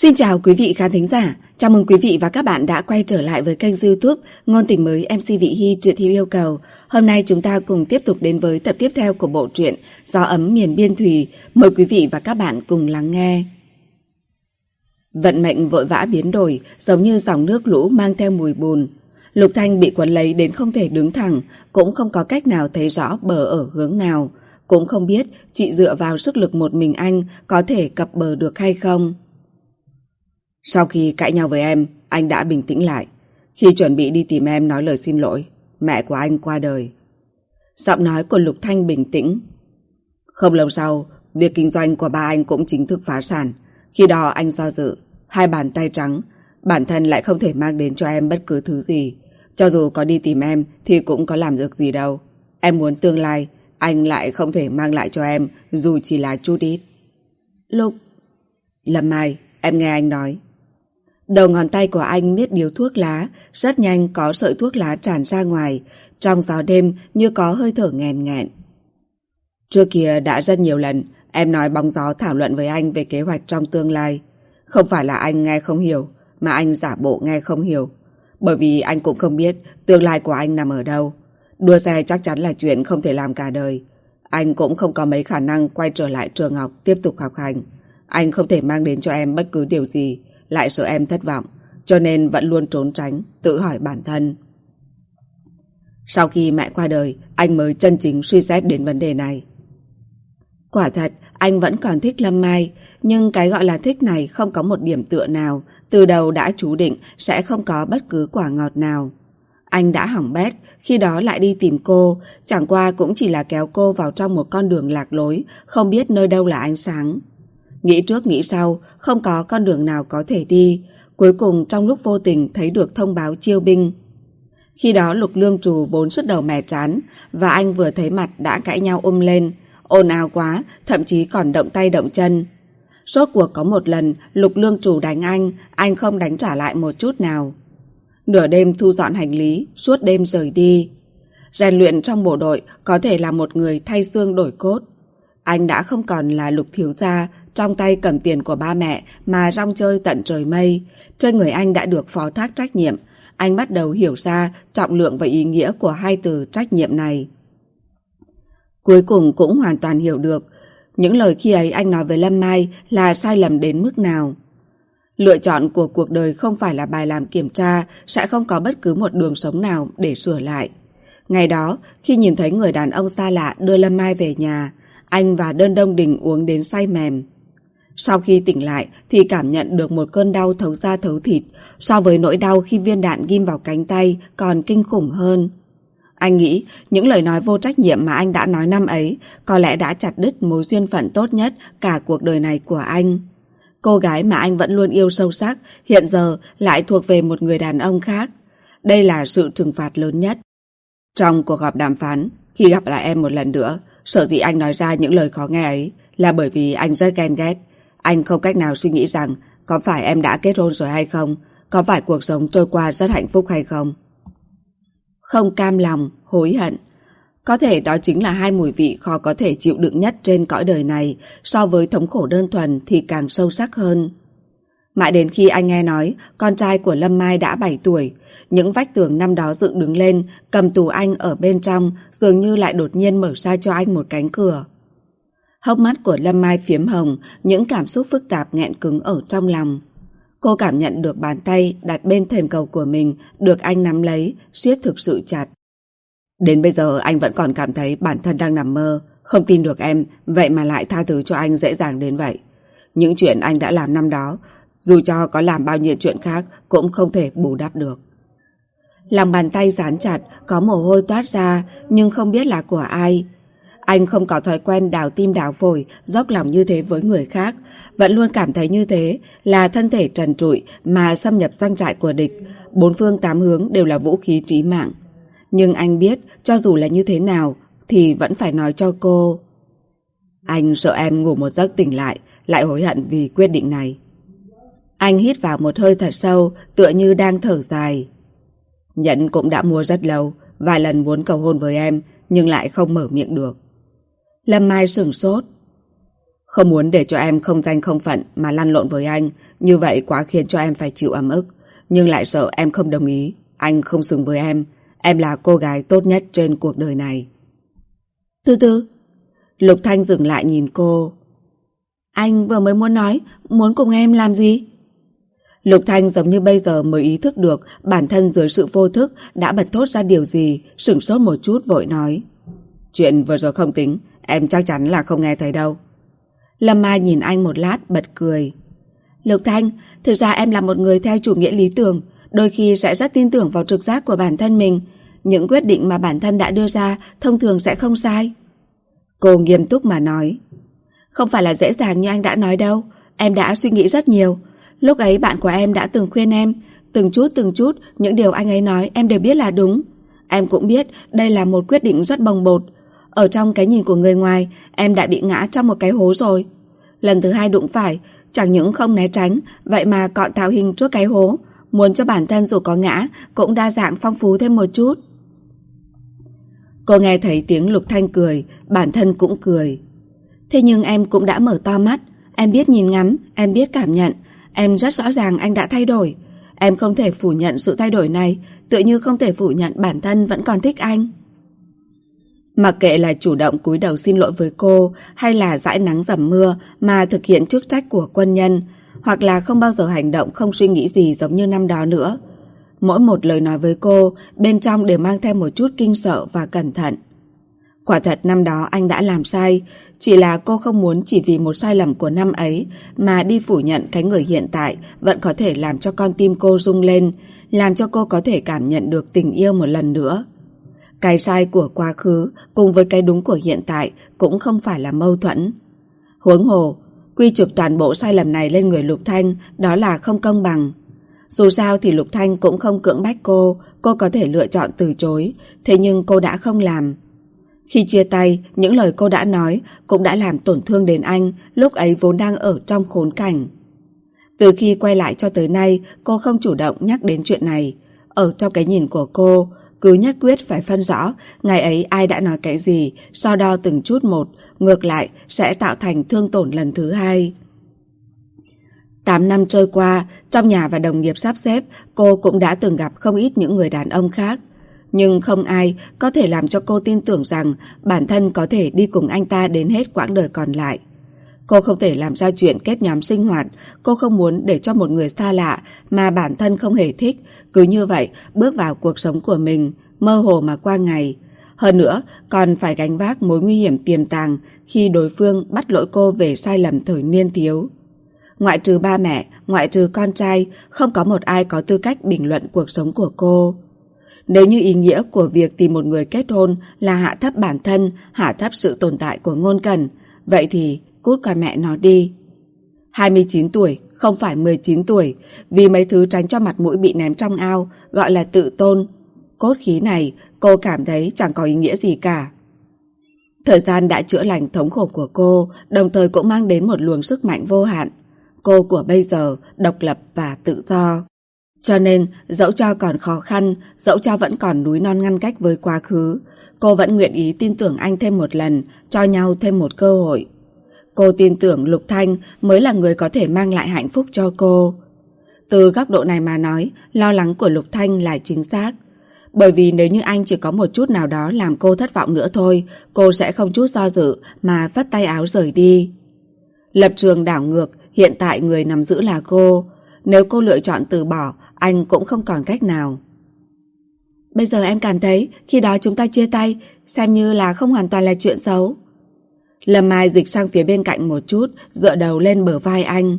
Xin chào quý vị khán thính giả, chào mừng quý vị và các bạn đã quay trở lại với kênh youtube Ngôn tình mới MC Vị Hy truyện theo yêu cầu. Hôm nay chúng ta cùng tiếp tục đến với tập tiếp theo của bộ truyện Gió ấm miền biên thùy. Mời quý vị và các bạn cùng lắng nghe. Vận mệnh vội vã biến đổi, giống như dòng nước lũ mang theo mùi bùn. Lục Thanh bị quấn lấy đến không thể đứng thẳng, cũng không có cách nào thấy rõ bờ ở hướng nào. Cũng không biết chị dựa vào sức lực một mình anh có thể cập bờ được hay không. Sau khi cãi nhau với em, anh đã bình tĩnh lại. Khi chuẩn bị đi tìm em nói lời xin lỗi, mẹ của anh qua đời. Giọng nói của Lục Thanh bình tĩnh. Không lâu sau, việc kinh doanh của ba anh cũng chính thức phá sản. Khi đó anh do dự, hai bàn tay trắng, bản thân lại không thể mang đến cho em bất cứ thứ gì. Cho dù có đi tìm em thì cũng có làm được gì đâu. Em muốn tương lai, anh lại không thể mang lại cho em dù chỉ là chút ít. Lục... Lâm Mai, em nghe anh nói. Đầu ngón tay của anh miết điếu thuốc lá, rất nhanh có sợi thuốc lá tràn ra ngoài, trong gió đêm như có hơi thở nghèn nghẹn. Trước kia đã rất nhiều lần, em nói bóng gió thảo luận với anh về kế hoạch trong tương lai. Không phải là anh nghe không hiểu, mà anh giả bộ nghe không hiểu. Bởi vì anh cũng không biết tương lai của anh nằm ở đâu. Đua xe chắc chắn là chuyện không thể làm cả đời. Anh cũng không có mấy khả năng quay trở lại trường học tiếp tục học hành. Anh không thể mang đến cho em bất cứ điều gì, lại sợ em thất vọng, cho nên vẫn luôn trốn tránh, tự hỏi bản thân. Sau khi mẹ qua đời, anh mới chân chính suy xét đến vấn đề này. Quả thật, anh vẫn còn thích Lâm Mai, nhưng cái gọi là thích này không có một điểm tựa nào, từ đầu đã chú định sẽ không có bất cứ quả ngọt nào. Anh đã hỏng bét, khi đó lại đi tìm cô, chẳng qua cũng chỉ là kéo cô vào trong một con đường lạc lối, không biết nơi đâu là ánh sáng. Nghĩ trước nghĩ sau, không có con đường nào có thể đi. Cuối cùng trong lúc vô tình thấy được thông báo chiêu binh. Khi đó lục lương trù bốn sức đầu mẻ chán và anh vừa thấy mặt đã cãi nhau ôm lên. ồn ào quá, thậm chí còn động tay động chân. Rốt cuộc có một lần lục lương trù đánh anh, anh không đánh trả lại một chút nào. Nửa đêm thu dọn hành lý, suốt đêm rời đi. Rèn luyện trong bộ đội có thể là một người thay xương đổi cốt. Anh đã không còn là lục thiếu gia trong tay cầm tiền của ba mẹ mà rong chơi tận trời mây. Trên người anh đã được phó thác trách nhiệm. Anh bắt đầu hiểu ra trọng lượng và ý nghĩa của hai từ trách nhiệm này. Cuối cùng cũng hoàn toàn hiểu được những lời khi ấy anh nói với Lâm Mai là sai lầm đến mức nào. Lựa chọn của cuộc đời không phải là bài làm kiểm tra, sẽ không có bất cứ một đường sống nào để sửa lại. Ngày đó, khi nhìn thấy người đàn ông xa lạ đưa Lâm Mai về nhà, anh và Đơn Đông Đình uống đến say mềm. Sau khi tỉnh lại thì cảm nhận được một cơn đau thấu da thấu thịt so với nỗi đau khi viên đạn ghim vào cánh tay còn kinh khủng hơn. Anh nghĩ những lời nói vô trách nhiệm mà anh đã nói năm ấy có lẽ đã chặt đứt mối duyên phận tốt nhất cả cuộc đời này của anh. Cô gái mà anh vẫn luôn yêu sâu sắc hiện giờ lại thuộc về một người đàn ông khác. Đây là sự trừng phạt lớn nhất. Trong cuộc họp đàm phán, khi gặp lại em một lần nữa, sợ dĩ anh nói ra những lời khó nghe ấy là bởi vì anh rất ghen ghét. Anh không cách nào suy nghĩ rằng có phải em đã kết hôn rồi hay không, có phải cuộc sống trôi qua rất hạnh phúc hay không. Không cam lòng, hối hận. Có thể đó chính là hai mùi vị khó có thể chịu đựng nhất trên cõi đời này, so với thống khổ đơn thuần thì càng sâu sắc hơn. Mãi đến khi anh nghe nói con trai của Lâm Mai đã 7 tuổi, những vách tường năm đó dựng đứng lên, cầm tù anh ở bên trong, dường như lại đột nhiên mở ra cho anh một cánh cửa. Hốc mắt của Lâm Mai phiếm hồng, những cảm xúc phức tạp nghẹn cứng ở trong lòng. Cô cảm nhận được bàn tay đặt bên thềm cầu của mình được anh nắm lấy, siết thực sự chặt. Đến bây giờ anh vẫn còn cảm thấy bản thân đang nằm mơ, không tin được em, vậy mà lại tha thứ cho anh dễ dàng đến vậy. Những chuyện anh đã làm năm đó, dù cho có làm bao nhiêu chuyện khác cũng không thể bù đắp được. Lòng bàn tay dán chặt, có mồ hôi toát ra, nhưng không biết là của ai. Anh không có thói quen đào tim đào phổi, dốc lòng như thế với người khác. Vẫn luôn cảm thấy như thế là thân thể trần trụi mà xâm nhập doanh trại của địch. Bốn phương tám hướng đều là vũ khí trí mạng. Nhưng anh biết, cho dù là như thế nào, thì vẫn phải nói cho cô. Anh sợ em ngủ một giấc tỉnh lại, lại hối hận vì quyết định này. Anh hít vào một hơi thật sâu, tựa như đang thở dài. Nhẫn cũng đã mua rất lâu, vài lần muốn cầu hôn với em, nhưng lại không mở miệng được. Lâm Mai sửng sốt. Không muốn để cho em không danh không phận mà lăn lộn với anh, như vậy quá khiến cho em phải chịu ấm ức. Nhưng lại sợ em không đồng ý, anh không xứng với em. Em là cô gái tốt nhất trên cuộc đời này. Từ từ, Lục Thanh dừng lại nhìn cô. Anh vừa mới muốn nói, muốn cùng em làm gì? Lục Thanh giống như bây giờ mới ý thức được bản thân dưới sự vô thức đã bật thốt ra điều gì, sửng sốt một chút vội nói. Chuyện vừa rồi không tính, em chắc chắn là không nghe thấy đâu. Lâm Mai nhìn anh một lát bật cười. Lục Thanh, thực ra em là một người theo chủ nghĩa lý tưởng, đôi khi sẽ rất tin tưởng vào trực giác của bản thân mình. Những quyết định mà bản thân đã đưa ra thông thường sẽ không sai. Cô nghiêm túc mà nói. Không phải là dễ dàng như anh đã nói đâu, em đã suy nghĩ rất nhiều. Lúc ấy bạn của em đã từng khuyên em, từng chút từng chút những điều anh ấy nói em đều biết là đúng. Em cũng biết đây là một quyết định rất bồng bột. Ở trong cái nhìn của người ngoài, em đã bị ngã trong một cái hố rồi. Lần thứ hai đụng phải, chẳng những không né tránh, vậy mà cọn tạo hình trước cái hố, muốn cho bản thân dù có ngã cũng đa dạng phong phú thêm một chút. Cô nghe thấy tiếng Lục Thanh cười, bản thân cũng cười. Thế nhưng em cũng đã mở to mắt, em biết nhìn ngắm, em biết cảm nhận, em rất rõ ràng anh đã thay đổi. Em không thể phủ nhận sự thay đổi này, tự như không thể phủ nhận bản thân vẫn còn thích anh. Mặc kệ là chủ động cúi đầu xin lỗi với cô hay là dãi nắng dầm mưa mà thực hiện chức trách của quân nhân, hoặc là không bao giờ hành động không suy nghĩ gì giống như năm đó nữa. Mỗi một lời nói với cô, bên trong đều mang theo một chút kinh sợ và cẩn thận. Quả thật năm đó anh đã làm sai, chỉ là cô không muốn chỉ vì một sai lầm của năm ấy mà đi phủ nhận cái người hiện tại vẫn có thể làm cho con tim cô rung lên, làm cho cô có thể cảm nhận được tình yêu một lần nữa. Cái sai của quá khứ cùng với cái đúng của hiện tại cũng không phải là mâu thuẫn. Huống hồ, quy chụp toàn bộ sai lầm này lên người Lục Thanh đó là không công bằng. Dù sao thì Lục Thanh cũng không cưỡng bách cô, cô có thể lựa chọn từ chối, thế nhưng cô đã không làm. Khi chia tay, những lời cô đã nói cũng đã làm tổn thương đến anh, lúc ấy vốn đang ở trong khốn cảnh. Từ khi quay lại cho tới nay, cô không chủ động nhắc đến chuyện này. Ở trong cái nhìn của cô, cứ nhất quyết phải phân rõ ngày ấy ai đã nói cái gì, so đo từng chút một, ngược lại sẽ tạo thành thương tổn lần thứ hai. Tám năm trôi qua, trong nhà và đồng nghiệp sắp xếp, cô cũng đã từng gặp không ít những người đàn ông khác. Nhưng không ai có thể làm cho cô tin tưởng rằng bản thân có thể đi cùng anh ta đến hết quãng đời còn lại. Cô không thể làm ra chuyện kết nhóm sinh hoạt, cô không muốn để cho một người xa lạ mà bản thân không hề thích, cứ như vậy bước vào cuộc sống của mình, mơ hồ mà qua ngày. Hơn nữa, còn phải gánh vác mối nguy hiểm tiềm tàng khi đối phương bắt lỗi cô về sai lầm thời niên thiếu. Ngoại trừ ba mẹ, ngoại trừ con trai, không có một ai có tư cách bình luận cuộc sống của cô. Nếu như ý nghĩa của việc tìm một người kết hôn là hạ thấp bản thân, hạ thấp sự tồn tại của ngôn cần, vậy thì cút con mẹ nó đi. 29 tuổi, không phải 19 tuổi, vì mấy thứ tránh cho mặt mũi bị ném trong ao, gọi là tự tôn. Cốt khí này, cô cảm thấy chẳng có ý nghĩa gì cả. Thời gian đã chữa lành thống khổ của cô, đồng thời cũng mang đến một luồng sức mạnh vô hạn. Cô của bây giờ, độc lập và tự do. Cho nên, dẫu cho còn khó khăn, dẫu cho vẫn còn núi non ngăn cách với quá khứ, cô vẫn nguyện ý tin tưởng anh thêm một lần, cho nhau thêm một cơ hội. Cô tin tưởng Lục Thanh mới là người có thể mang lại hạnh phúc cho cô. Từ góc độ này mà nói, lo lắng của Lục Thanh là chính xác. Bởi vì nếu như anh chỉ có một chút nào đó làm cô thất vọng nữa thôi, cô sẽ không chút do dự mà vắt tay áo rời đi. Lập trường đảo ngược, hiện tại người nằm giữ là cô. Nếu cô lựa chọn từ bỏ, anh cũng không còn cách nào. Bây giờ em cảm thấy khi đó chúng ta chia tay xem như là không hoàn toàn là chuyện xấu. Lâm Mai dịch sang phía bên cạnh một chút, dựa đầu lên bờ vai anh.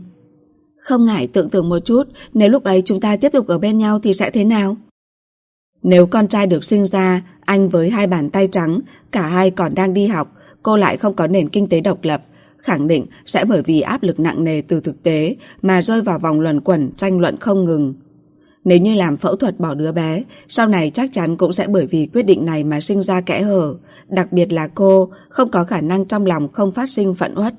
Không ngại tưởng tượng một chút, nếu lúc ấy chúng ta tiếp tục ở bên nhau thì sẽ thế nào? Nếu con trai được sinh ra, anh với hai bàn tay trắng, cả hai còn đang đi học, cô lại không có nền kinh tế độc lập, khẳng định sẽ bởi vì áp lực nặng nề từ thực tế mà rơi vào vòng luẩn quẩn tranh luận không ngừng. Nếu như làm phẫu thuật bỏ đứa bé, sau này chắc chắn cũng sẽ bởi vì quyết định này mà sinh ra kẽ hở, đặc biệt là cô không có khả năng trong lòng không phát sinh phận uất.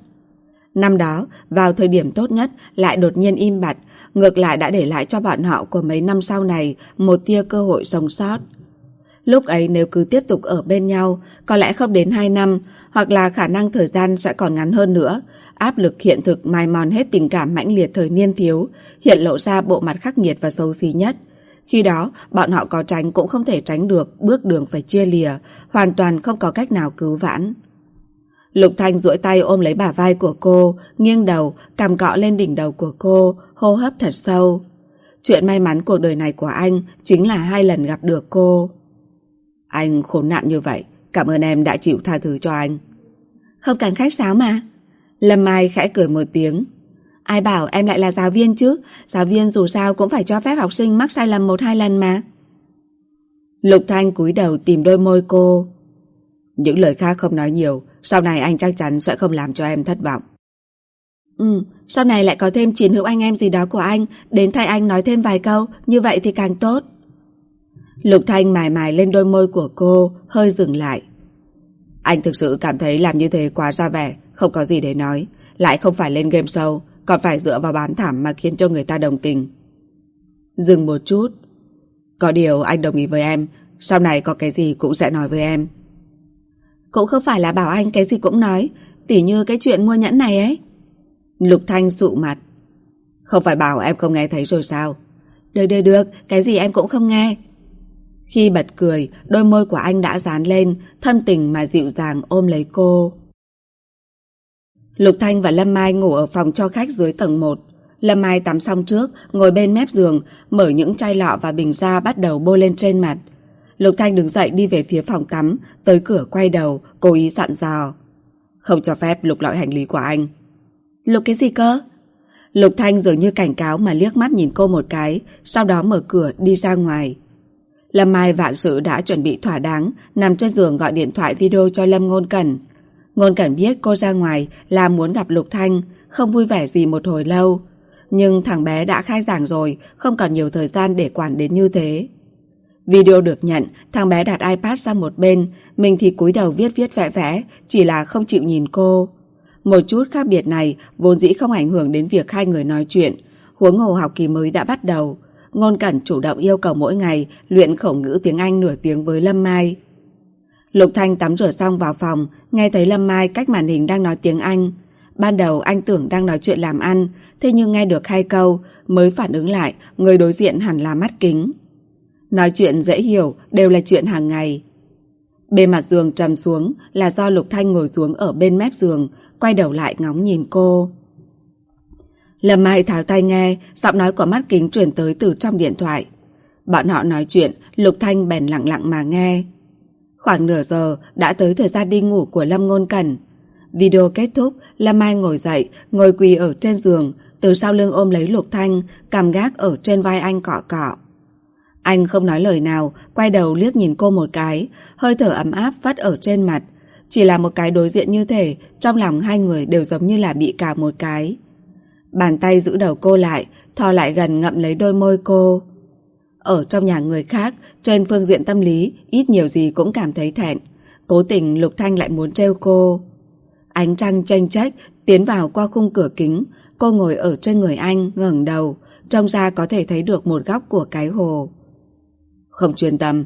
Năm đó, vào thời điểm tốt nhất lại đột nhiên im bặt, ngược lại đã để lại cho bọn họ của mấy năm sau này một tia cơ hội sống sót. Lúc ấy nếu cứ tiếp tục ở bên nhau, có lẽ không đến 2 năm, hoặc là khả năng thời gian sẽ còn ngắn hơn nữa, áp lực hiện thực mai mòn hết tình cảm mãnh liệt thời niên thiếu, hiện lộ ra bộ mặt khắc nghiệt và xấu xí nhất. Khi đó, bọn họ có tránh cũng không thể tránh được, bước đường phải chia lìa, hoàn toàn không có cách nào cứu vãn. Lục Thanh duỗi tay ôm lấy bả vai của cô, nghiêng đầu, cằm cọ lên đỉnh đầu của cô, hô hấp thật sâu. Chuyện may mắn cuộc đời này của anh chính là hai lần gặp được cô. Anh khốn nạn như vậy, cảm ơn em đã chịu tha thứ cho anh. Không cần khách sáo mà. Lâm Mai khẽ cười một tiếng. Ai bảo em lại là giáo viên chứ, giáo viên dù sao cũng phải cho phép học sinh mắc sai lầm một hai lần mà. Lục Thanh cúi đầu tìm đôi môi cô. Những lời khác không nói nhiều, sau này anh chắc chắn sẽ không làm cho em thất vọng. Ừ, sau này lại có thêm chiến hữu anh em gì đó của anh, đến thay anh nói thêm vài câu, như vậy thì càng tốt. Lục Thanh mài mài lên đôi môi của cô, hơi dừng lại. Anh thực sự cảm thấy làm như thế quá ra vẻ, không có gì để nói, lại không phải lên game show, còn phải dựa vào bán thảm mà khiến cho người ta đồng tình. Dừng một chút. Có điều anh đồng ý với em, sau này có cái gì cũng sẽ nói với em. Cũng không phải là bảo anh cái gì cũng nói, tỉ như cái chuyện mua nhẫn này ấy. Lục Thanh sụ mặt. Không phải bảo em không nghe thấy rồi sao? Được được được, cái gì em cũng không nghe. Khi bật cười, đôi môi của anh đã dán lên, thâm tình mà dịu dàng ôm lấy cô. Lục Thanh và Lâm Mai ngủ ở phòng cho khách dưới tầng 1. Lâm Mai tắm xong trước, ngồi bên mép giường, mở những chai lọ và bình ra bắt đầu bôi lên trên mặt. Lục Thanh đứng dậy đi về phía phòng tắm, tới cửa quay đầu, cố ý dặn dò. Không cho phép lục lọi hành lý của anh. Lục cái gì cơ? Lục Thanh dường như cảnh cáo mà liếc mắt nhìn cô một cái, sau đó mở cửa đi ra ngoài. Lâm Mai vạn sự đã chuẩn bị thỏa đáng, nằm trên giường gọi điện thoại video cho Lâm Ngôn Cẩn. Ngôn Cẩn biết cô ra ngoài là muốn gặp Lục Thanh, không vui vẻ gì một hồi lâu. Nhưng thằng bé đã khai giảng rồi, không còn nhiều thời gian để quản đến như thế. Video được nhận, thằng bé đặt iPad sang một bên, mình thì cúi đầu viết viết vẽ vẽ, chỉ là không chịu nhìn cô. Một chút khác biệt này vốn dĩ không ảnh hưởng đến việc hai người nói chuyện, huống hồ học kỳ mới đã bắt đầu. Ngôn Cẩn chủ động yêu cầu mỗi ngày luyện khẩu ngữ tiếng Anh nửa tiếng với Lâm Mai. Lục Thanh tắm rửa xong vào phòng, nghe thấy Lâm Mai cách màn hình đang nói tiếng Anh. Ban đầu anh tưởng đang nói chuyện làm ăn, thế nhưng nghe được hai câu, mới phản ứng lại người đối diện hẳn là mắt kính. Nói chuyện dễ hiểu, đều là chuyện hàng ngày. Bề mặt giường trầm xuống là do Lục Thanh ngồi xuống ở bên mép giường, quay đầu lại ngóng nhìn cô. Lâm Mai tháo tay nghe, giọng nói của mắt kính truyền tới từ trong điện thoại. Bọn họ nói chuyện, Lục Thanh bèn lặng lặng mà nghe. Khoảng nửa giờ đã tới thời gian đi ngủ của Lâm Ngôn Cẩn. Video kết thúc, Lâm Mai ngồi dậy, ngồi quỳ ở trên giường, từ sau lưng ôm lấy Lục Thanh, cầm gác ở trên vai anh cọ cọ. Anh không nói lời nào, quay đầu liếc nhìn cô một cái, hơi thở ấm áp vắt ở trên mặt. Chỉ là một cái đối diện như thể, trong lòng hai người đều giống như là bị cào một cái. Bàn tay giữ đầu cô lại, thò lại gần ngậm lấy đôi môi cô. Ở trong nhà người khác, trên phương diện tâm lý, ít nhiều gì cũng cảm thấy thẹn. Cố tình Lục Thanh lại muốn trêu cô. Ánh trăng tranh trách, tiến vào qua khung cửa kính, cô ngồi ở trên người anh, ngẩng đầu, trông ra có thể thấy được một góc của cái hồ. Không chuyên tâm.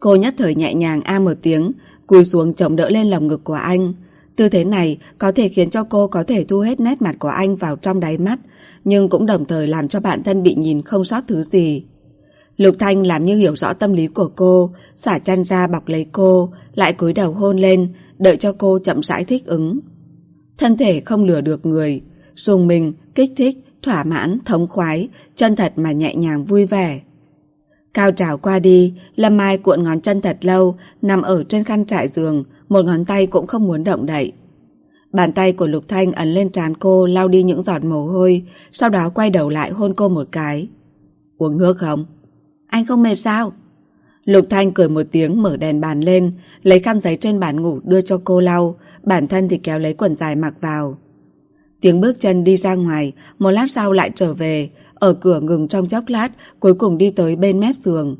Cô nhất thời nhẹ nhàng a một tiếng, cúi xuống chống đỡ lên lồng ngực của anh. Tư thế này có thể khiến cho cô có thể thu hết nét mặt của anh vào trong đáy mắt, nhưng cũng đồng thời làm cho bản thân bị nhìn không sót thứ gì. Lục Thanh làm như hiểu rõ tâm lý của cô, xả chăn ra bọc lấy cô, lại cúi đầu hôn lên, đợi cho cô chậm rãi thích ứng. Thân thể không lừa được người, dùng mình, kích thích, thỏa mãn, thống khoái, chân thật mà nhẹ nhàng vui vẻ. Cao trào qua đi, Lâm Mai cuộn ngón chân thật lâu, nằm ở trên khăn trải giường, một ngón tay cũng không muốn động đậy. Bàn tay của Lục Thanh ấn lên trán cô lau đi những giọt mồ hôi, sau đó quay đầu lại hôn cô một cái. Uống nước không? Anh không mệt sao? Lục Thanh cười một tiếng mở đèn bàn lên, lấy khăn giấy trên bàn ngủ đưa cho cô lau, bản thân thì kéo lấy quần dài mặc vào. Tiếng bước chân đi ra ngoài, một lát sau lại trở về, ở cửa ngừng trong chốc lát, cuối cùng đi tới bên mép giường.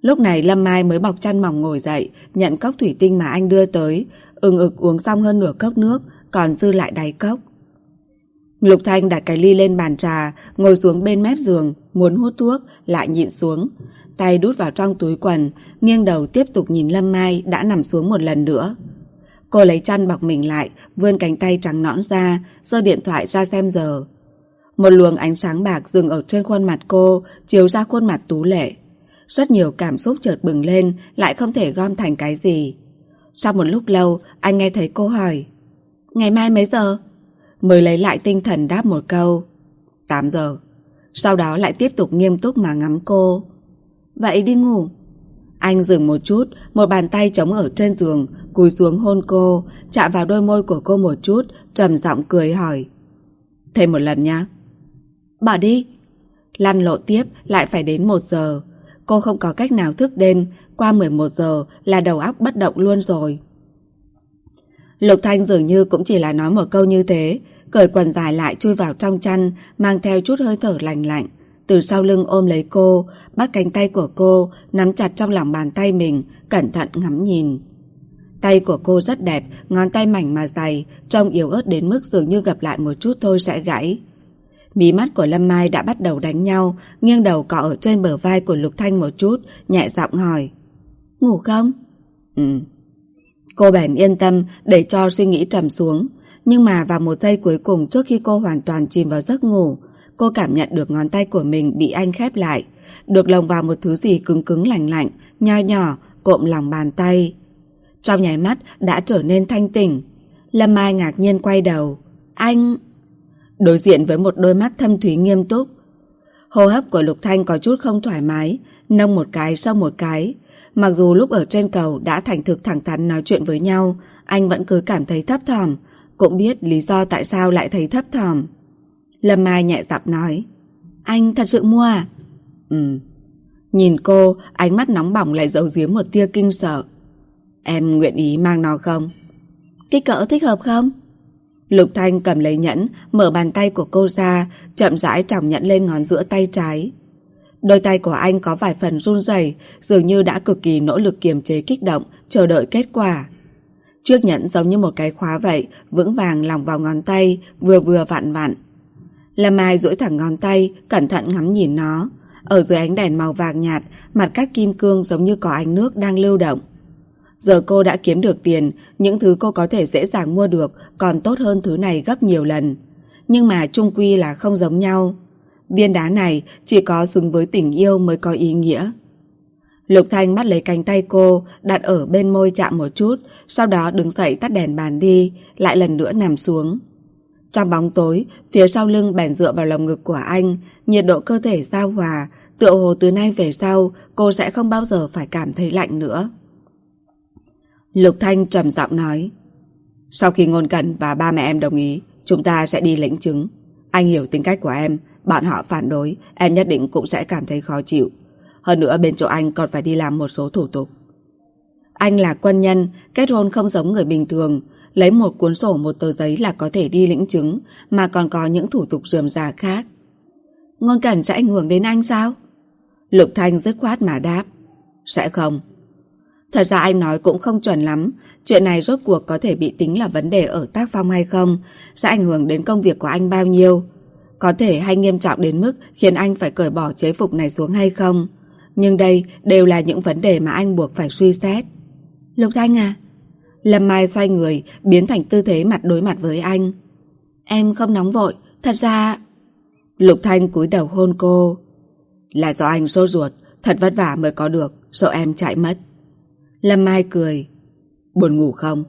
Lúc này Lâm Mai mới bọc chăn mỏng ngồi dậy, nhận cốc thủy tinh mà anh đưa tới, ừng ực uống xong hơn nửa cốc nước, còn dư lại đáy cốc. Lục Thanh đặt cái ly lên bàn trà, ngồi xuống bên mép giường, muốn hút thuốc, lại nhịn xuống. Tay đút vào trong túi quần, nghiêng đầu tiếp tục nhìn Lâm Mai đã nằm xuống một lần nữa. Cô lấy chăn bọc mình lại, vươn cánh tay trắng nõn ra, giơ điện thoại ra xem giờ. Một luồng ánh sáng bạc dừng ở trên khuôn mặt cô, chiếu ra khuôn mặt tú lệ. Rất nhiều cảm xúc chợt bừng lên, lại không thể gom thành cái gì. Sau một lúc lâu, anh nghe thấy cô hỏi. Ngày mai mấy giờ? Mới lấy lại tinh thần đáp một câu. 8 giờ. Sau đó lại tiếp tục nghiêm túc mà ngắm cô. Vậy đi ngủ. Anh dừng một chút, một bàn tay chống ở trên giường, cúi xuống hôn cô, chạm vào đôi môi của cô một chút, trầm giọng cười hỏi. Thêm một lần nhá. Bỏ đi. Lăn lộ tiếp lại phải đến một giờ. Cô không có cách nào thức đêm, qua 11 giờ là đầu óc bất động luôn rồi. Lục Thanh dường như cũng chỉ là nói một câu như thế, cởi quần dài lại chui vào trong chăn, mang theo chút hơi thở lành lạnh. Từ sau lưng ôm lấy cô, bắt cánh tay của cô, nắm chặt trong lòng bàn tay mình, cẩn thận ngắm nhìn. Tay của cô rất đẹp, ngón tay mảnh mà dày, trông yếu ớt đến mức dường như gặp lại một chút thôi sẽ gãy. Mí mắt của Lâm Mai đã bắt đầu đánh nhau, nghiêng đầu cọ ở trên bờ vai của Lục Thanh một chút, nhẹ giọng hỏi. Ngủ không? Ừ. Cô bèn yên tâm để cho suy nghĩ trầm xuống. Nhưng mà vào một giây cuối cùng trước khi cô hoàn toàn chìm vào giấc ngủ, cô cảm nhận được ngón tay của mình bị anh khép lại, được lồng vào một thứ gì cứng cứng lạnh lạnh, nho nhỏ, cộm lòng bàn tay. Trong nháy mắt đã trở nên thanh tỉnh. Lâm Mai ngạc nhiên quay đầu. Anh... Đối diện với một đôi mắt thâm thúy nghiêm túc. Hô hấp của Lục Thanh có chút không thoải mái, nông một cái sau một cái. Mặc dù lúc ở trên cầu đã thành thực thẳng thắn nói chuyện với nhau, anh vẫn cứ cảm thấy thấp thỏm, cũng biết lý do tại sao lại thấy thấp thỏm. Lâm Mai nhẹ giọng nói, anh thật sự mua à? Ừ. Nhìn cô, ánh mắt nóng bỏng lại giấu giếm một tia kinh sợ. Em nguyện ý mang nó không? Kích cỡ thích hợp không? Lục Thanh cầm lấy nhẫn, mở bàn tay của cô ra, chậm rãi trọng nhẫn lên ngón giữa tay trái. Đôi tay của anh có vài phần run rẩy, dường như đã cực kỳ nỗ lực kiềm chế kích động, chờ đợi kết quả. Chiếc nhẫn giống như một cái khóa vậy, vững vàng lòng vào ngón tay, vừa vừa vặn vặn. Lâm Mai duỗi thẳng ngón tay, cẩn thận ngắm nhìn nó. Ở dưới ánh đèn màu vàng nhạt, mặt cắt kim cương giống như có ánh nước đang lưu động. Giờ cô đã kiếm được tiền, những thứ cô có thể dễ dàng mua được còn tốt hơn thứ này gấp nhiều lần. Nhưng mà chung quy là không giống nhau. Viên đá này chỉ có xứng với tình yêu mới có ý nghĩa. Lục Thanh bắt lấy cánh tay cô, đặt ở bên môi chạm một chút, sau đó đứng dậy tắt đèn bàn đi, lại lần nữa nằm xuống. Trong bóng tối, phía sau lưng bèn dựa vào lồng ngực của anh, nhiệt độ cơ thể giao hòa, tựa hồ từ nay về sau, cô sẽ không bao giờ phải cảm thấy lạnh nữa. Lục Thanh trầm giọng nói, sau khi ngôn cẩn và ba mẹ em đồng ý, chúng ta sẽ đi lĩnh chứng. Anh hiểu tính cách của em, bọn họ phản đối, em nhất định cũng sẽ cảm thấy khó chịu. Hơn nữa bên chỗ anh còn phải đi làm một số thủ tục. Anh là quân nhân, kết hôn không giống người bình thường. Lấy một cuốn sổ một tờ giấy là có thể đi lĩnh chứng, mà còn có những thủ tục rườm rà khác. Ngôn cẩn sẽ ảnh hưởng đến anh sao? Lục Thanh dứt khoát mà đáp. Sẽ không. Thật ra anh nói cũng không chuẩn lắm. Chuyện này rốt cuộc có thể bị tính là vấn đề ở tác phong hay không? Sẽ ảnh hưởng đến công việc của anh bao nhiêu? Có thể hay nghiêm trọng đến mức khiến anh phải cởi bỏ chế phục này xuống hay không? Nhưng đây đều là những vấn đề mà anh buộc phải suy xét. Lục Thanh à? Lâm Mai xoay người, biến thành tư thế mặt đối mặt với anh. Em không nóng vội, thật ra... Lục Thanh cúi đầu hôn cô. Là do anh sốt ruột, thật vất vả mới có được, sợ em chạy mất. Lâm Mai cười. Buồn ngủ không?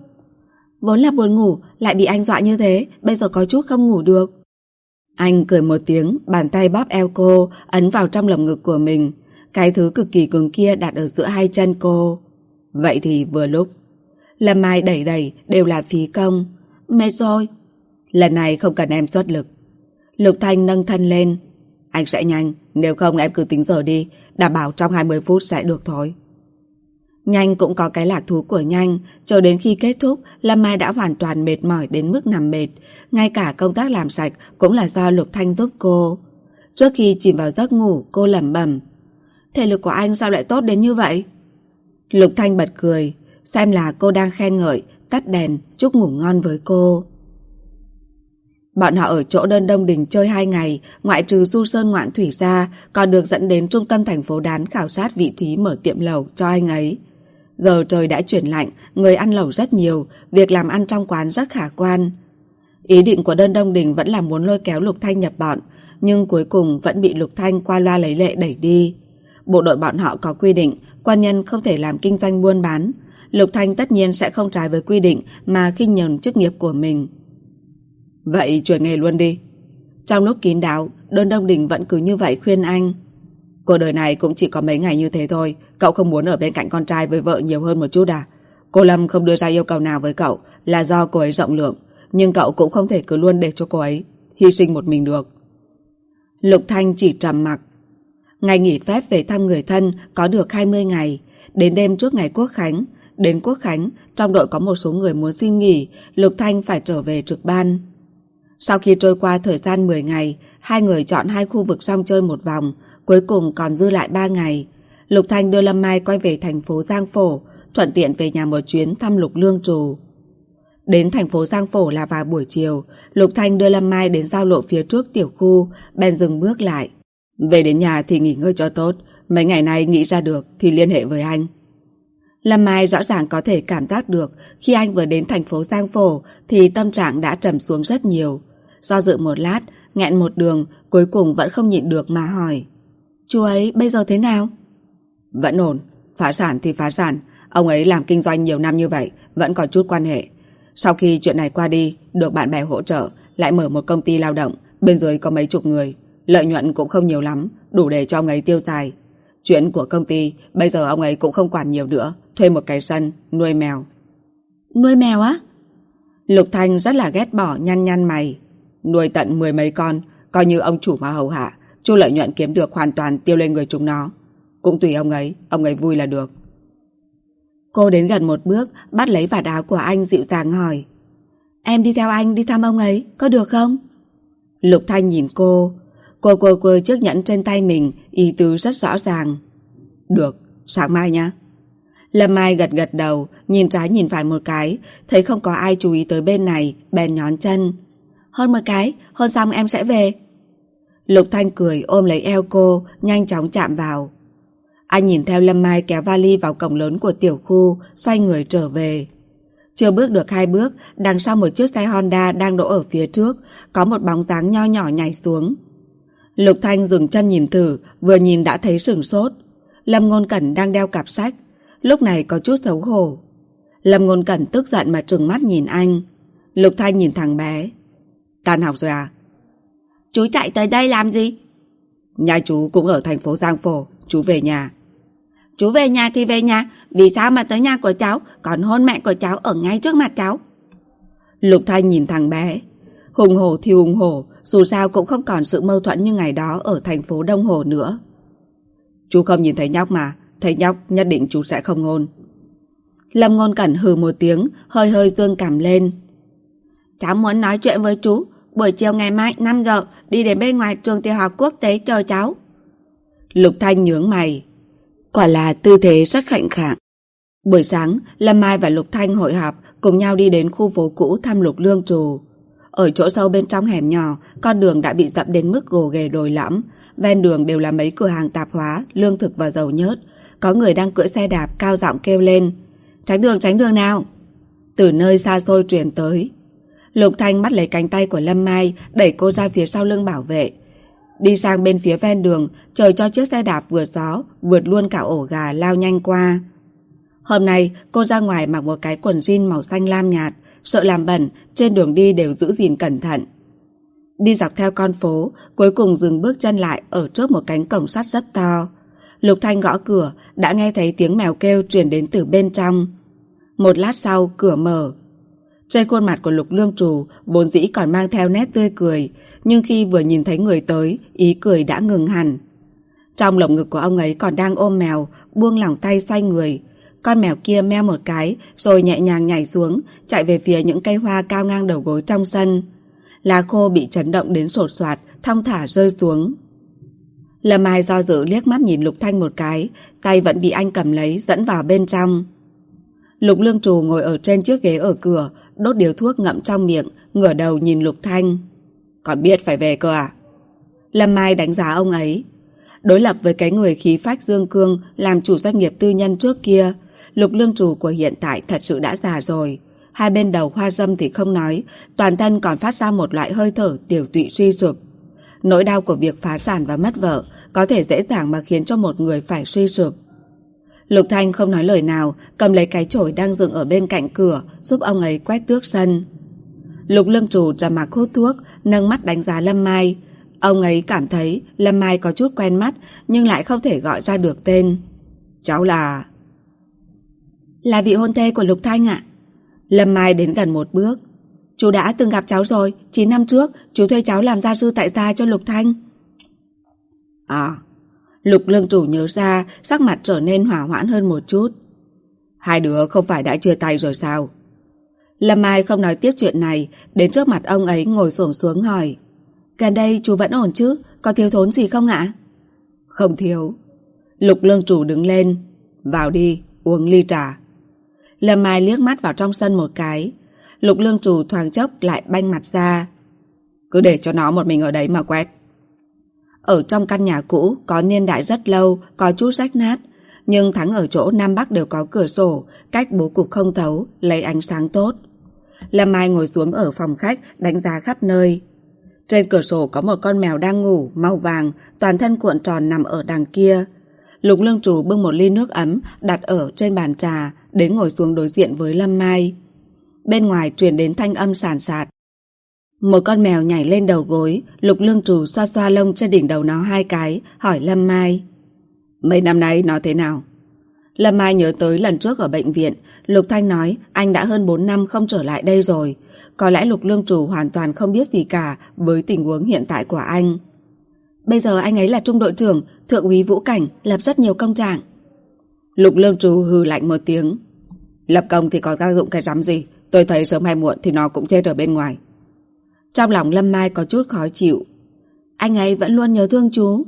Vốn là buồn ngủ, lại bị anh dọa như thế, bây giờ có chút không ngủ được. Anh cười một tiếng, bàn tay bóp eo cô, ấn vào trong lồng ngực của mình. Cái thứ cực kỳ cứng kia đặt ở giữa hai chân cô. Vậy thì vừa lúc. Lâm Mai đẩy đẩy đều là phí công. Mệt rồi. Lần này không cần em xuất lực. Lục Thanh nâng thân lên. Anh sẽ nhanh, nếu không em cứ tính giờ đi, đảm bảo trong 20 phút sẽ được thôi. Nhanh cũng có cái lạc thú của nhanh, cho đến khi kết thúc, Lâm Mai đã hoàn toàn mệt mỏi đến mức nằm mệt. Ngay cả công tác làm sạch cũng là do Lục Thanh giúp cô. Trước khi chìm vào giấc ngủ, cô lẩm bẩm. Thể lực của anh sao lại tốt đến như vậy? Lục Thanh bật cười, xem là cô đang khen ngợi, tắt đèn, chúc ngủ ngon với cô. Bọn họ ở chỗ đơn đông đình chơi hai ngày, ngoại trừ du sơn ngoạn thủy ra, còn được dẫn đến trung tâm thành phố đán khảo sát vị trí mở tiệm lầu cho anh ấy. Giờ trời đã chuyển lạnh, người ăn lẩu rất nhiều, việc làm ăn trong quán rất khả quan. Ý định của đơn đông đình vẫn là muốn lôi kéo Lục Thanh nhập bọn, nhưng cuối cùng vẫn bị Lục Thanh qua loa lấy lệ đẩy đi. Bộ đội bọn họ có quy định, quan nhân không thể làm kinh doanh buôn bán. Lục Thanh tất nhiên sẽ không trái với quy định mà khinh nhờn chức nghiệp của mình. Vậy chuyển nghề luôn đi. Trong lúc kín đáo, đơn đông đình vẫn cứ như vậy khuyên anh. Cuộc đời này cũng chỉ có mấy ngày như thế thôi, cậu không muốn ở bên cạnh con trai với vợ nhiều hơn một chút à? Cô Lâm không đưa ra yêu cầu nào với cậu là do cô ấy rộng lượng, nhưng cậu cũng không thể cứ luôn để cho cô ấy hy sinh một mình được. Lục Thanh chỉ trầm mặc. Ngày nghỉ phép về thăm người thân có được 20 ngày, đến đêm trước ngày Quốc Khánh, đến Quốc Khánh, trong đội có một số người muốn xin nghỉ, Lục Thanh phải trở về trực ban. Sau khi trôi qua thời gian 10 ngày, hai người chọn hai khu vực xong chơi một vòng, cuối cùng còn dư lại 3 ngày. Lục Thanh đưa Lâm Mai quay về thành phố Giang Phổ, thuận tiện về nhà một chuyến thăm Lục Lương Trù. Đến thành phố Giang Phổ là vào buổi chiều, Lục Thanh đưa Lâm Mai đến giao lộ phía trước tiểu khu, bèn dừng bước lại. Về đến nhà thì nghỉ ngơi cho tốt, mấy ngày nay nghĩ ra được thì liên hệ với anh. Lâm Mai rõ ràng có thể cảm giác được khi anh vừa đến thành phố Giang Phổ thì tâm trạng đã trầm xuống rất nhiều. Do dự một lát, nghẹn một đường, cuối cùng vẫn không nhịn được mà hỏi. Chú ấy bây giờ thế nào? Vẫn ổn, phá sản thì phá sản, ông ấy làm kinh doanh nhiều năm như vậy, vẫn còn chút quan hệ. Sau khi chuyện này qua đi, được bạn bè hỗ trợ, lại mở một công ty lao động, bên dưới có mấy chục người. Lợi nhuận cũng không nhiều lắm, đủ để cho ông ấy tiêu xài. Chuyện của công ty, bây giờ ông ấy cũng không quản nhiều nữa, thuê một cái sân, nuôi mèo. Nuôi mèo á? Lục Thanh rất là ghét bỏ nhăn nhăn mày. Nuôi tận mười mấy con, coi như ông chủ mà hầu hạ, chu lợi nhuận kiếm được hoàn toàn tiêu lên người chúng nó. Cũng tùy ông ấy, ông ấy vui là được. Cô đến gần một bước, bắt lấy vạt áo của anh dịu dàng hỏi. Em đi theo anh đi thăm ông ấy, có được không? Lục Thanh nhìn cô. Cô cô cô chiếc nhẫn trên tay mình, ý tứ rất rõ ràng. Được, sáng mai nhá. Lâm Mai gật gật đầu, nhìn trái nhìn phải một cái, thấy không có ai chú ý tới bên này, bèn nhón chân. Hôn một cái, hôn xong em sẽ về. Lục Thanh cười ôm lấy eo cô, nhanh chóng chạm vào. Anh nhìn theo Lâm Mai kéo vali vào cổng lớn của tiểu khu, xoay người trở về. Chưa bước được hai bước, đằng sau một chiếc xe Honda đang đỗ ở phía trước, có một bóng dáng nho nhỏ nhảy xuống. Lục Thanh dừng chân nhìn thử, vừa nhìn đã thấy sửng sốt. Lâm Ngôn Cẩn đang đeo cặp sách, lúc này có chút xấu hổ. Lâm Ngôn Cẩn tức giận mà trừng mắt nhìn anh. Lục Thanh nhìn thằng bé. Tan học rồi à? Chú chạy tới đây làm gì? Nhà chú cũng ở thành phố Giang Phổ, chú về nhà. Chú về nhà thì về nhà, vì sao mà tới nhà của cháu, còn hôn mẹ của cháu ở ngay trước mặt cháu? Lục Thanh nhìn thằng bé. Hùng hổ thì hùng hổ, dù sao cũng không còn sự mâu thuẫn như ngày đó ở thành phố Đông Hồ nữa. Chú không nhìn thấy nhóc mà, thấy nhóc nhất định chú sẽ không ngôn. Lâm ngôn cẩn hừ một tiếng, hơi hơi dương cảm lên. Cháu muốn nói chuyện với chú, buổi chiều ngày mai 5 giờ đi đến bên ngoài trường tiểu học quốc tế chờ cháu. Lục Thanh nhướng mày. Quả là tư thế rất khạnh khạng. Buổi sáng, Lâm Mai và Lục Thanh hội họp cùng nhau đi đến khu phố cũ thăm Lục Lương Trù. Ở chỗ sâu bên trong hẻm nhỏ, con đường đã bị dập đến mức gồ ghề đồi lõm. Ven đường đều là mấy cửa hàng tạp hóa, lương thực và dầu nhớt. Có người đang cưỡi xe đạp cao giọng kêu lên. Tránh đường, tránh đường nào! Từ nơi xa xôi truyền tới. Lục Thanh bắt lấy cánh tay của Lâm Mai, đẩy cô ra phía sau lưng bảo vệ. Đi sang bên phía ven đường, chờ cho chiếc xe đạp vừa gió, vượt luôn cả ổ gà lao nhanh qua. Hôm nay, cô ra ngoài mặc một cái quần jean màu xanh lam nhạt, sợ làm bẩn, trên đường đi đều giữ gìn cẩn thận. Đi dọc theo con phố, cuối cùng dừng bước chân lại ở trước một cánh cổng sắt rất to. Lục Thanh gõ cửa, đã nghe thấy tiếng mèo kêu truyền đến từ bên trong. Một lát sau, cửa mở. Trên khuôn mặt của Lục Lương Trù, bốn dĩ còn mang theo nét tươi cười, nhưng khi vừa nhìn thấy người tới, ý cười đã ngừng hẳn. Trong lồng ngực của ông ấy còn đang ôm mèo, buông lỏng tay xoay người. Con mèo kia meo một cái, rồi nhẹ nhàng nhảy xuống, chạy về phía những cây hoa cao ngang đầu gối trong sân. Lá khô bị chấn động đến sột soạt, thong thả rơi xuống. Lâm Mai do dự liếc mắt nhìn Lục Thanh một cái, tay vẫn bị anh cầm lấy dẫn vào bên trong. Lục Lương Trù ngồi ở trên chiếc ghế ở cửa, đốt điếu thuốc ngậm trong miệng, ngửa đầu nhìn Lục Thanh. Còn biết phải về cơ à? Lâm Mai đánh giá ông ấy. Đối lập với cái người khí phách dương cương làm chủ doanh nghiệp tư nhân trước kia, Lục lương trù của hiện tại thật sự đã già rồi. Hai bên đầu hoa dâm thì không nói, toàn thân còn phát ra một loại hơi thở tiểu tụy suy sụp. Nỗi đau của việc phá sản và mất vợ có thể dễ dàng mà khiến cho một người phải suy sụp. Lục Thanh không nói lời nào, cầm lấy cái chổi đang dựng ở bên cạnh cửa, giúp ông ấy quét tước sân. Lục lương trù trầm mặc hút thuốc, nâng mắt đánh giá Lâm Mai. Ông ấy cảm thấy Lâm Mai có chút quen mắt, nhưng lại không thể gọi ra được tên. Cháu là... Là vị hôn thê của Lục Thanh ạ. Lâm Mai đến gần một bước. Chú đã từng gặp cháu rồi, 9 năm trước, chú thuê cháu làm gia sư tại gia cho Lục Thanh. À, Lục lương chủ nhớ ra, sắc mặt trở nên hỏa hoãn hơn một chút. Hai đứa không phải đã chia tay rồi sao? Lâm Mai không nói tiếp chuyện này, đến trước mặt ông ấy ngồi xổm xuống hỏi. Gần đây chú vẫn ổn chứ, có thiếu thốn gì không ạ? Không thiếu. Lục lương chủ đứng lên. Vào đi, uống ly trà. Lâm Mai liếc mắt vào trong sân một cái. Lục lương trù thoáng chốc lại banh mặt ra. Cứ để cho nó một mình ở đấy mà quét. Ở trong căn nhà cũ có niên đại rất lâu, có chút rách nát. Nhưng thắng ở chỗ Nam Bắc đều có cửa sổ, cách bố cục không thấu, lấy ánh sáng tốt. Lâm Mai ngồi xuống ở phòng khách, đánh giá khắp nơi. Trên cửa sổ có một con mèo đang ngủ, màu vàng, toàn thân cuộn tròn nằm ở đằng kia. Lục lương chủ bưng một ly nước ấm, đặt ở trên bàn trà, đến ngồi xuống đối diện với Lâm Mai. Bên ngoài truyền đến thanh âm sàn sạt. Một con mèo nhảy lên đầu gối, lục lương trù xoa xoa lông trên đỉnh đầu nó hai cái, hỏi Lâm Mai. Mấy năm nay nó thế nào? Lâm Mai nhớ tới lần trước ở bệnh viện, Lục Thanh nói anh đã hơn 4 năm không trở lại đây rồi. Có lẽ Lục Lương Trù hoàn toàn không biết gì cả với tình huống hiện tại của anh. Bây giờ anh ấy là trung đội trưởng, thượng úy Vũ Cảnh, lập rất nhiều công trạng. Lục Lương Trù hừ lạnh một tiếng. Lập công thì có tác dụng cái rắm gì, tôi thấy sớm hay muộn thì nó cũng chết ở bên ngoài. Trong lòng Lâm Mai có chút khó chịu. Anh ấy vẫn luôn nhớ thương chú.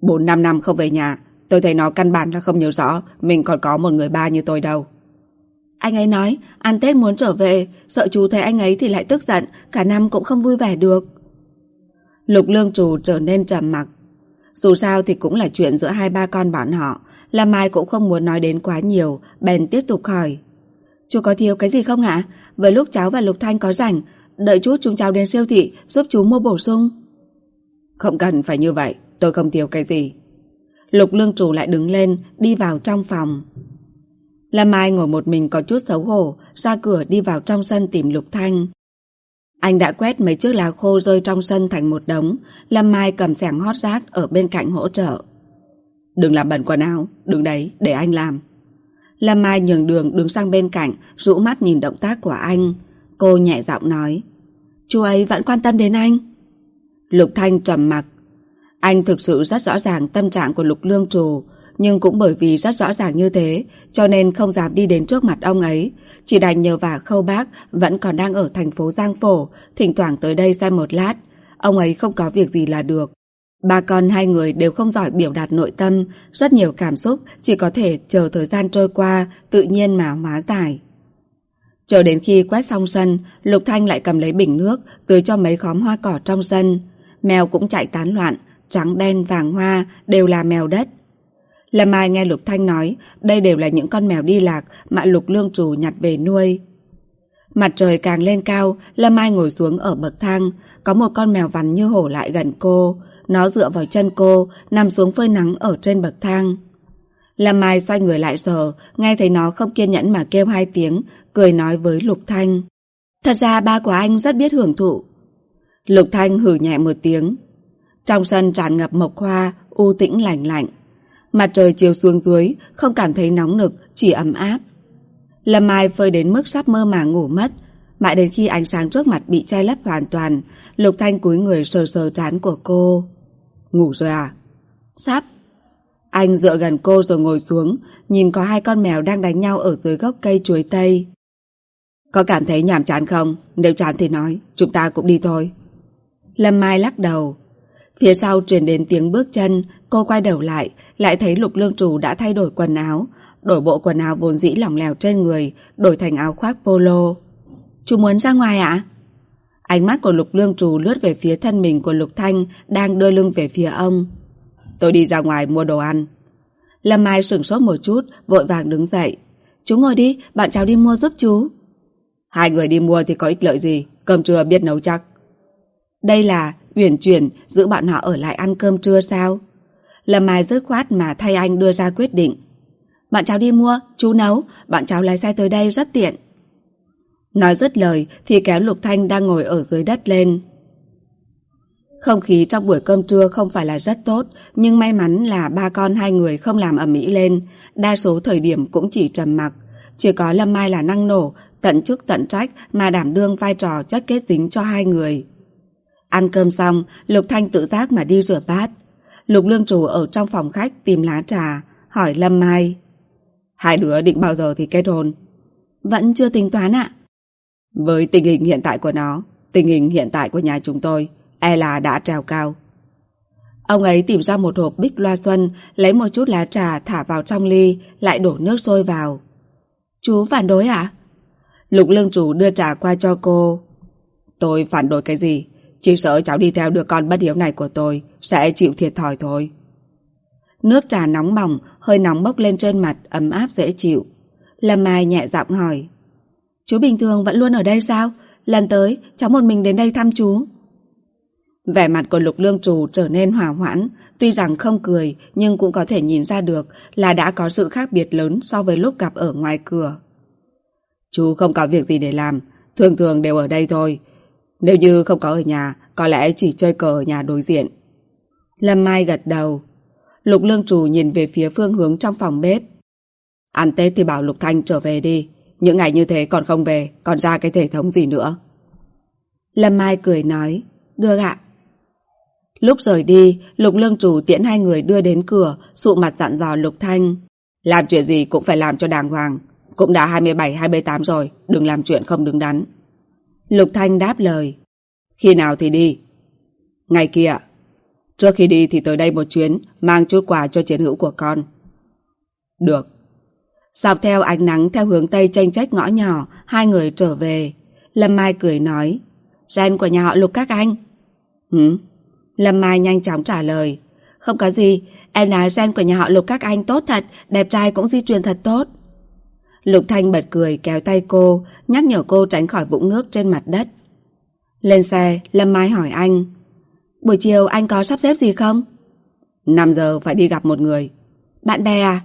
Bốn năm năm không về nhà, tôi thấy nó căn bản là không nhớ rõ mình còn có một người ba như tôi đâu. Anh ấy nói, ăn Tết muốn trở về, sợ chú thấy anh ấy thì lại tức giận, cả năm cũng không vui vẻ được. Lục lương trù trở nên trầm mặc. Dù sao thì cũng là chuyện giữa hai ba con bọn họ, Lâm Mai cũng không muốn nói đến quá nhiều, bèn tiếp tục hỏi. Chú có thiếu cái gì không ạ? Với lúc cháu và Lục Thanh có rảnh, Đợi chút chúng cháu đến siêu thị Giúp chú mua bổ sung Không cần phải như vậy Tôi không thiếu cái gì Lục lương trù lại đứng lên Đi vào trong phòng Lâm Mai ngồi một mình có chút xấu hổ Ra cửa đi vào trong sân tìm Lục Thanh anh đã quét mấy chiếc lá khô rơi trong sân thành một đống Lâm Mai cầm sẻng hót rác Ở bên cạnh hỗ trợ. Đừng làm bẩn quần áo, Đứng đấy, để anh làm. Lâm Mai nhường đường đứng sang bên cạnh, Rũ mắt nhìn động tác của anh. Cô nhẹ giọng nói, Chú ấy vẫn quan tâm đến anh. Lục Thanh trầm mặc, Anh thực sự rất rõ ràng tâm trạng của Lục Lương Trù nhưng cũng bởi vì rất rõ ràng như thế Cho nên không dám đi đến trước mặt ông ấy Chỉ đành nhờ vả khâu bác Vẫn còn đang ở thành phố Giang Phổ Thỉnh thoảng tới đây xem một lát Ông ấy không có việc gì là được Ba con hai người đều không giỏi biểu đạt nội tâm Rất nhiều cảm xúc Chỉ có thể chờ thời gian trôi qua Tự nhiên mà hóa giải Chờ đến khi quét xong sân, Lục Thanh lại cầm lấy bình nước, tưới cho mấy khóm hoa cỏ trong sân. Mèo cũng chạy tán loạn, trắng đen vàng hoa đều là mèo đất. Lâm Mai nghe Lục Thanh nói, đây đều là những con mèo đi lạc mà Lục Lương Chủ nhặt về nuôi. Mặt trời càng lên cao, Lâm Mai ngồi xuống ở bậc thang, có một con mèo vằn như hổ lại gần cô. Nó dựa vào chân cô, nằm xuống phơi nắng ở trên bậc thang. Lâm Mai xoay người lại giờ, nghe thấy nó không kiên nhẫn mà kêu hai tiếng, cười nói với Lục Thanh. Thật ra ba của anh rất biết hưởng thụ. Lục Thanh hử nhẹ một tiếng. Trong sân tràn ngập mộc hoa, u tĩnh lạnh lạnh. Mặt trời chiều xuống dưới, không cảm thấy nóng nực, chỉ ấm áp. Lâm Mai phơi đến mức sắp mơ màng ngủ mất. Mãi đến khi ánh sáng trước mặt bị che lấp hoàn toàn, Lục Thanh cúi người sờ sờ trán của cô. Ngủ rồi à? Sắp. Anh dựa gần cô rồi ngồi xuống, nhìn có hai con mèo đang đánh nhau ở dưới gốc cây chuối tây. Có cảm thấy nhàm chán không? Nếu chán thì nói, chúng ta cũng đi thôi. Lâm Mai lắc đầu. Phía sau truyền đến tiếng bước chân, cô quay đầu lại, lại thấy lục lương trù đã thay đổi quần áo. Đổi bộ quần áo vốn dĩ lỏng lẻo trên người, đổi thành áo khoác polo. Chú muốn ra ngoài ạ? Ánh mắt của lục lương trù lướt về phía thân mình của lục thanh đang đưa lưng về phía ông. Tôi đi ra ngoài mua đồ ăn. Lâm Mai sửng sốt một chút, vội vàng đứng dậy. Chú ngồi đi, bạn cháu đi mua giúp chú. Hai người đi mua thì có ích lợi gì, cơm trưa biết nấu chắc. Đây là uyển chuyển giữ bọn họ ở lại ăn cơm trưa sao? Lâm Mai dứt khoát mà thay anh đưa ra quyết định. Bọn cháu đi mua, chú nấu, bọn cháu lái xe tới đây rất tiện. Nói dứt lời thì kéo Lục Thanh đang ngồi ở dưới đất lên. Không khí trong buổi cơm trưa không phải là rất tốt, nhưng may mắn là ba con hai người không làm ầm ĩ lên, đa số thời điểm cũng chỉ trầm mặc. Chỉ có Lâm Mai là năng nổ, tận chức tận trách mà đảm đương vai trò chất kết dính cho hai người. Ăn cơm xong, Lục Thanh tự giác mà đi rửa bát. Lục Lương Chủ ở trong phòng khách tìm lá trà, hỏi Lâm Mai. Hai đứa định bao giờ thì kết hôn? Vẫn chưa tính toán ạ. Với tình hình hiện tại của nó, tình hình hiện tại của nhà chúng tôi, e là đã trèo cao. Ông ấy tìm ra một hộp bích loa xuân, lấy một chút lá trà thả vào trong ly, lại đổ nước sôi vào. Chú phản đối ạ? Lục lương chủ đưa trà qua cho cô. Tôi phản đối cái gì? Chỉ sợ cháu đi theo đứa con bất hiếu này của tôi sẽ chịu thiệt thòi thôi. Nước trà nóng bỏng, hơi nóng bốc lên trên mặt, ấm áp dễ chịu. Lâm Mai nhẹ giọng hỏi. Chú bình thường vẫn luôn ở đây sao? Lần tới, cháu một mình đến đây thăm chú. Vẻ mặt của lục lương trù trở nên hòa hoãn, tuy rằng không cười nhưng cũng có thể nhìn ra được là đã có sự khác biệt lớn so với lúc gặp ở ngoài cửa. Chú không có việc gì để làm, thường thường đều ở đây thôi. Nếu như không có ở nhà, có lẽ chỉ chơi cờ ở nhà đối diện. Lâm Mai gật đầu. Lục lương trù nhìn về phía phương hướng trong phòng bếp. Ăn Tết thì bảo Lục Thanh trở về đi. Những ngày như thế còn không về, còn ra cái thể thống gì nữa. Lâm Mai cười nói, đưa ạ. Lúc rời đi, Lục Lương Chủ tiễn hai người đưa đến cửa, sụ mặt dặn dò Lục Thanh. Làm chuyện gì cũng phải làm cho đàng hoàng. Cũng đã 27-28 rồi, đừng làm chuyện không đứng đắn. Lục Thanh đáp lời. Khi nào thì đi? Ngày kia. Trước khi đi thì tới đây một chuyến, mang chút quà cho chiến hữu của con. Được. Dọc theo ánh nắng theo hướng Tây tranh trách ngõ nhỏ, hai người trở về. Lâm Mai cười nói. Gen của nhà họ Lục các anh. Hử? Lâm Mai nhanh chóng trả lời. Không có gì, em nói gen của nhà họ Lục các anh tốt thật, đẹp trai cũng di truyền thật tốt. Lục Thanh bật cười kéo tay cô, nhắc nhở cô tránh khỏi vũng nước trên mặt đất. Lên xe, Lâm Mai hỏi anh. Buổi chiều anh có sắp xếp gì không? 5 giờ phải đi gặp một người. Bạn bè à?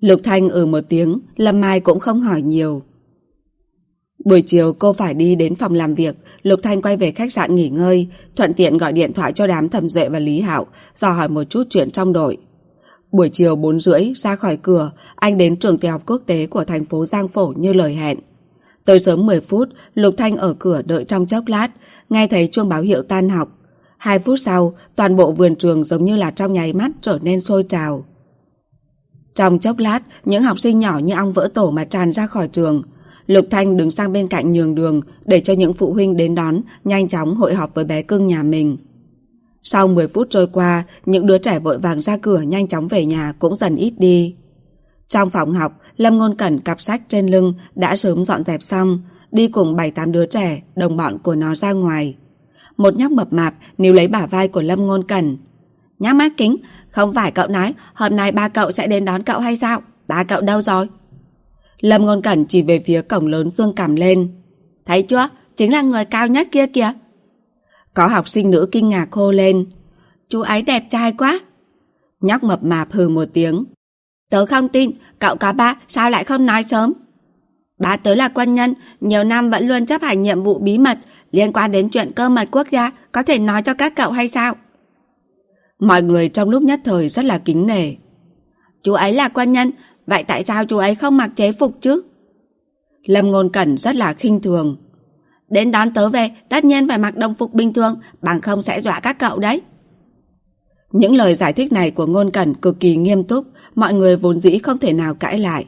Lục Thanh ừ một tiếng, Lâm Mai cũng không hỏi nhiều. Buổi chiều cô phải đi đến phòng làm việc, Lục Thanh quay về khách sạn nghỉ ngơi, thuận tiện gọi điện thoại cho đám thẩm duệ và Lý Hạo, dò hỏi một chút chuyện trong đội. Buổi chiều 4 rưỡi ra khỏi cửa, anh đến trường tiểu học quốc tế của thành phố Giang Phổ như lời hẹn. Tới sớm 10 phút, Lục Thanh ở cửa đợi trong chốc lát, nghe thấy chuông báo hiệu tan học. Hai phút sau, toàn bộ vườn trường giống như là trong nháy mắt trở nên sôi trào. Trong chốc lát, những học sinh nhỏ như ong vỡ tổ mà tràn ra khỏi trường. Lục Thanh đứng sang bên cạnh nhường đường để cho những phụ huynh đến đón, nhanh chóng hội họp với bé cưng nhà mình. Sau 10 phút trôi qua, những đứa trẻ vội vàng ra cửa nhanh chóng về nhà cũng dần ít đi. Trong phòng học, Lâm Ngôn Cẩn cặp sách trên lưng đã sớm dọn dẹp xong, đi cùng 7-8 đứa trẻ, đồng bọn của nó ra ngoài. Một nhóc mập mạp níu lấy bả vai của Lâm Ngôn Cẩn. Nhóc mắt kính, không phải cậu nói hôm nay ba cậu sẽ đến đón cậu hay sao? Ba cậu đâu rồi? Lâm Ngôn Cẩn chỉ về phía cổng lớn dương cảm lên. Thấy chưa? Chính là người cao nhất kia kìa. Có học sinh nữ kinh ngạc hô lên. Chú ấy đẹp trai quá. Nhóc mập mạp hừ một tiếng. Tớ không tin, cậu có ba, sao lại không nói sớm? Ba tớ là quân nhân, nhiều năm vẫn luôn chấp hành nhiệm vụ bí mật liên quan đến chuyện cơ mật quốc gia, có thể nói cho các cậu hay sao? Mọi người trong lúc nhất thời rất là kính nể. Chú ấy là quân nhân, vậy tại sao chú ấy không mặc chế phục chứ? Lâm Ngôn Cẩn rất là khinh thường. Đến đón tớ về, tất nhiên phải mặc đồng phục bình thường, bằng không sẽ dọa các cậu đấy. Những lời giải thích này của Ngôn Cẩn cực kỳ nghiêm túc, mọi người vốn dĩ không thể nào cãi lại.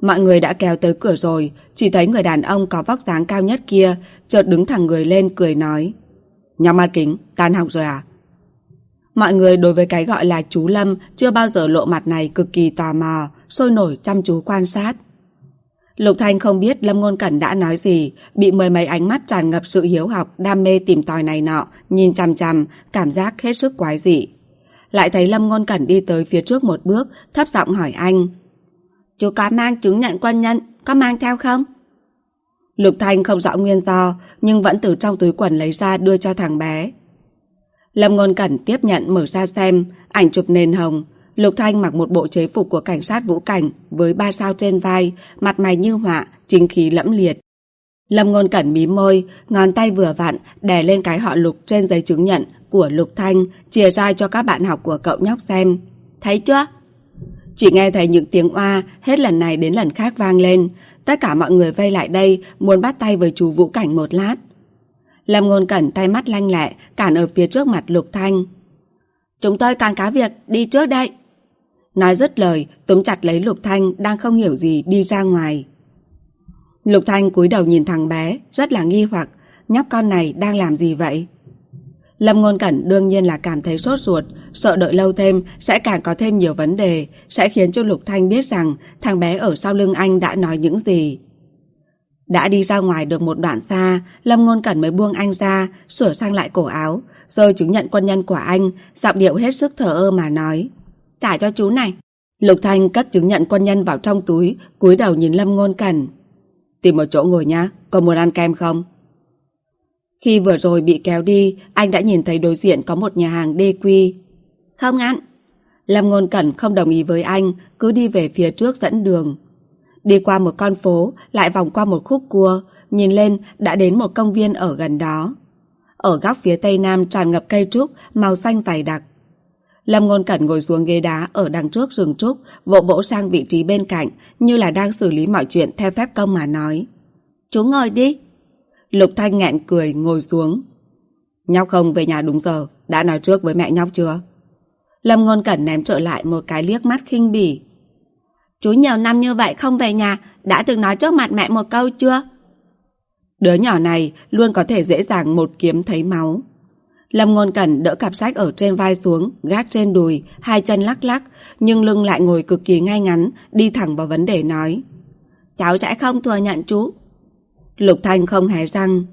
Mọi người đã kéo tới cửa rồi, chỉ thấy người đàn ông có vóc dáng cao nhất kia, chợt đứng thẳng người lên cười nói. Nhóm mặt kính, tan học rồi à? Mọi người đối với cái gọi là chú Lâm chưa bao giờ lộ mặt này cực kỳ tò mò, sôi nổi chăm chú quan sát. Lục Thanh không biết Lâm Ngôn Cẩn đã nói gì, bị mười mấy ánh mắt tràn ngập sự hiếu học, đam mê tìm tòi này nọ, nhìn chằm chằm, cảm giác hết sức quái dị. lại thấy Lâm Ngôn Cẩn đi tới phía trước một bước, thấp giọng hỏi anh. Chú có mang chứng nhận quân nhân, có mang theo không? Lục Thanh không rõ nguyên do, nhưng vẫn từ trong túi quần lấy ra đưa cho thằng bé. Lâm Ngôn Cẩn tiếp nhận mở ra xem, ảnh chụp nền hồng. Lục Thanh mặc một bộ chế phục của cảnh sát vũ cảnh với ba sao trên vai, mặt mày như họa, chính khí lẫm liệt. Lâm Ngôn Cẩn mím môi, ngón tay vừa vặn đè lên cái họ Lục trên giấy chứng nhận của Lục Thanh, chia ra cho các bạn học của cậu nhóc xem. Thấy chưa? Chỉ nghe thấy những tiếng oa hết lần này đến lần khác vang lên. Tất cả mọi người vây lại đây muốn bắt tay với chú Vũ Cảnh một lát. Lâm Ngôn Cẩn tay mắt lanh lẹ cản ở phía trước mặt Lục Thanh. Chúng tôi càng cá việc, đi trước đây. Nói dứt lời, túm chặt lấy Lục Thanh đang không hiểu gì đi ra ngoài. Lục Thanh cúi đầu nhìn thằng bé, rất là nghi hoặc, nhóc con này đang làm gì vậy? Lâm Ngôn Cẩn đương nhiên là cảm thấy sốt ruột, sợ đợi lâu thêm sẽ càng có thêm nhiều vấn đề, sẽ khiến cho Lục Thanh biết rằng thằng bé ở sau lưng anh đã nói những gì. Đã đi ra ngoài được một đoạn xa, Lâm Ngôn Cẩn mới buông anh ra, sửa sang lại cổ áo, rồi chứng nhận quân nhân của anh, giọng điệu hết sức thở ơ mà nói. Trả cho chú này. Lục Thanh cất chứng nhận quân nhân vào trong túi, cúi đầu nhìn Lâm Ngôn Cẩn. Tìm một chỗ ngồi nhá, có muốn ăn kem không? Khi vừa rồi bị kéo đi, anh đã nhìn thấy đối diện có một nhà hàng đê quy. Không ăn. Lâm Ngôn Cẩn không đồng ý với anh, cứ đi về phía trước dẫn đường. Đi qua một con phố, lại vòng qua một khúc cua, nhìn lên đã đến một công viên ở gần đó. Ở góc phía tây nam tràn ngập cây trúc, màu xanh dày đặc. Lâm Ngôn Cẩn ngồi xuống ghế đá ở đằng trước rừng trúc, vỗ vỗ sang vị trí bên cạnh, như là đang xử lý mọi chuyện theo phép công mà nói. Chú ngồi đi. Lục Thanh nghẹn cười ngồi xuống. Nhóc không về nhà đúng giờ, đã nói trước với mẹ nhóc chưa? Lâm Ngôn Cẩn ném trở lại một cái liếc mắt khinh bỉ. Chú nhiều năm như vậy không về nhà, đã từng nói trước mặt mẹ một câu chưa? Đứa nhỏ này luôn có thể dễ dàng một kiếm thấy máu. Lâm Ngôn Cẩn đỡ cặp sách ở trên vai xuống, gác trên đùi, hai chân lắc lắc, nhưng lưng lại ngồi cực kỳ ngay ngắn, đi thẳng vào vấn đề nói. Cháu sẽ không thừa nhận chú. Lục Thanh không hề răng.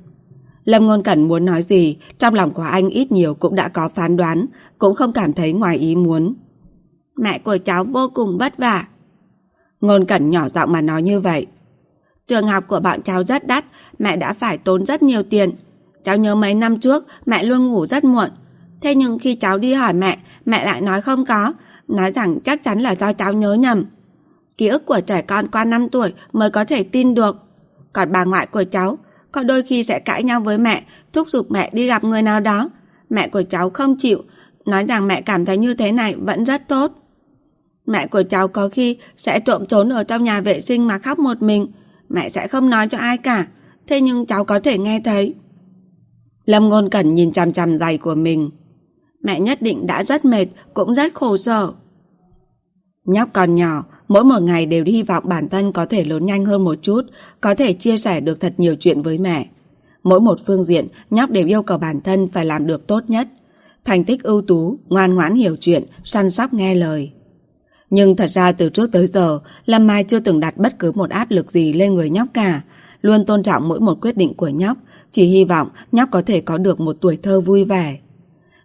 Lâm Ngôn Cẩn muốn nói gì, trong lòng của anh ít nhiều cũng đã có phán đoán, cũng không cảm thấy ngoài ý muốn. Mẹ của cháu vô cùng vất vả. Ngôn Cẩn nhỏ giọng mà nói như vậy. Trường học của bọn cháu rất đắt, mẹ đã phải tốn rất nhiều tiền. Cháu nhớ mấy năm trước, mẹ luôn ngủ rất muộn. Thế nhưng khi cháu đi hỏi mẹ, mẹ lại nói không có, nói rằng chắc chắn là do cháu nhớ nhầm. Ký ức của trẻ con qua 5 tuổi mới có thể tin được. Còn bà ngoại của cháu, có đôi khi sẽ cãi nhau với mẹ, thúc giục mẹ đi gặp người nào đó. Mẹ của cháu không chịu, nói rằng mẹ cảm thấy như thế này vẫn rất tốt. Mẹ của cháu có khi sẽ trộm trốn ở trong nhà vệ sinh mà khóc một mình. Mẹ sẽ không nói cho ai cả. Thế nhưng cháu có thể nghe thấy. Lâm Ngôn Cẩn nhìn chằm chằm giày của mình. Mẹ nhất định đã rất mệt, cũng rất khổ sở. Nhóc còn nhỏ, mỗi một ngày đều hy vọng bản thân có thể lớn nhanh hơn một chút, có thể chia sẻ được thật nhiều chuyện với mẹ. Mỗi một phương diện, nhóc đều yêu cầu bản thân phải làm được tốt nhất. Thành tích ưu tú, ngoan ngoãn hiểu chuyện, săn sóc nghe lời. Nhưng thật ra từ trước tới giờ, Lâm Mai chưa từng đặt bất cứ một áp lực gì lên người nhóc cả. Luôn tôn trọng mỗi một quyết định của nhóc, chỉ hy vọng nhóc có thể có được một tuổi thơ vui vẻ.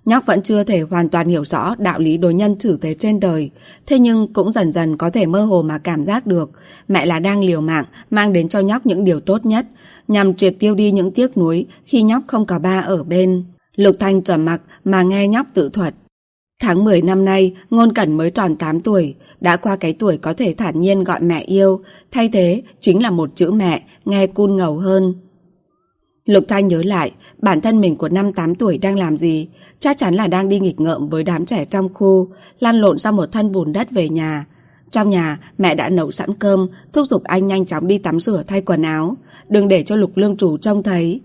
Nhóc vẫn chưa thể hoàn toàn hiểu rõ đạo lý đối nhân xử thế trên đời, thế nhưng cũng dần dần có thể mơ hồ mà cảm giác được mẹ là đang liều mạng mang đến cho nhóc những điều tốt nhất, nhằm triệt tiêu đi những tiếc nuối khi nhóc không có ba ở bên. Lục Thanh trầm mặc mà nghe nhóc tự thuật. Tháng 10 năm nay, Ngôn Cẩn mới tròn 8 tuổi, đã qua cái tuổi có thể thản nhiên gọi mẹ yêu, thay thế chính là một chữ mẹ, nghe cun ngầu hơn. Lục Thanh nhớ lại, bản thân mình của năm 8 tuổi đang làm gì, chắc chắn là đang đi nghịch ngợm với đám trẻ trong khu, lăn lộn ra một thân bùn đất về nhà. Trong nhà, mẹ đã nấu sẵn cơm, thúc giục anh nhanh chóng đi tắm rửa thay quần áo, đừng để cho lục lương chủ trông thấy.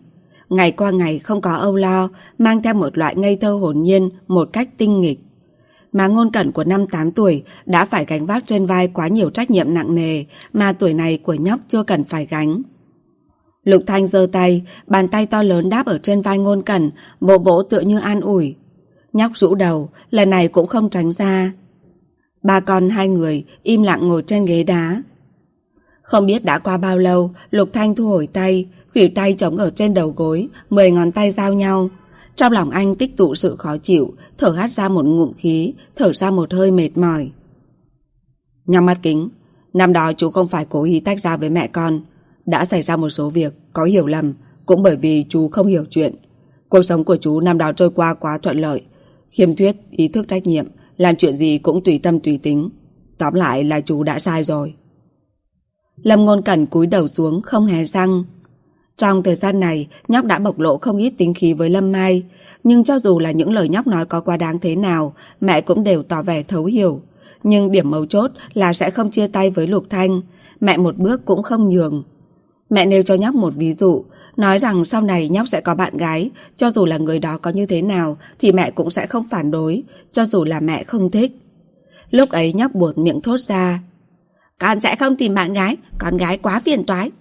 Ngày qua ngày không có âu lo, mang theo một loại ngây thơ hồn nhiên, một cách tinh nghịch. Mà ngôn cẩn của năm 8 tuổi đã phải gánh vác trên vai quá nhiều trách nhiệm nặng nề mà tuổi này của nhóc chưa cần phải gánh. Lục Thanh giơ tay, bàn tay to lớn đáp ở trên vai ngôn cẩn, bộ vỗ tựa như an ủi. Nhóc rũ đầu, lần này cũng không tránh ra. Ba con hai người im lặng ngồi trên ghế đá. Không biết đã qua bao lâu, Lục Thanh thu hồi tay, khuỷu tay chống ở trên đầu gối, mười ngón tay giao nhau. Trong lòng anh tích tụ sự khó chịu, thở hắt ra một ngụm khí, thở ra một hơi mệt mỏi. Nhắm mắt kính, năm đó chú không phải cố ý tách ra với mẹ con. Đã xảy ra một số việc, có hiểu lầm, cũng bởi vì chú không hiểu chuyện. Cuộc sống của chú năm đó trôi qua quá thuận lợi. Khiêm thuyết, ý thức trách nhiệm, làm chuyện gì cũng tùy tâm tùy tính. Tóm lại là chú đã sai rồi. Lâm Ngôn Cẩn cúi đầu xuống không hề răng. Trong thời gian này, nhóc đã bộc lộ không ít tính khí với Lâm Mai. Nhưng cho dù là những lời nhóc nói có quá đáng thế nào, mẹ cũng đều tỏ vẻ thấu hiểu. Nhưng điểm mấu chốt là sẽ không chia tay với Lục Thanh. Mẹ một bước cũng không nhường. Mẹ nêu cho nhóc một ví dụ, nói rằng sau này nhóc sẽ có bạn gái, cho dù là người đó có như thế nào thì mẹ cũng sẽ không phản đối, cho dù là mẹ không thích. Lúc ấy nhóc buột miệng thốt ra. Con sẽ không tìm bạn gái, con gái quá phiền toái.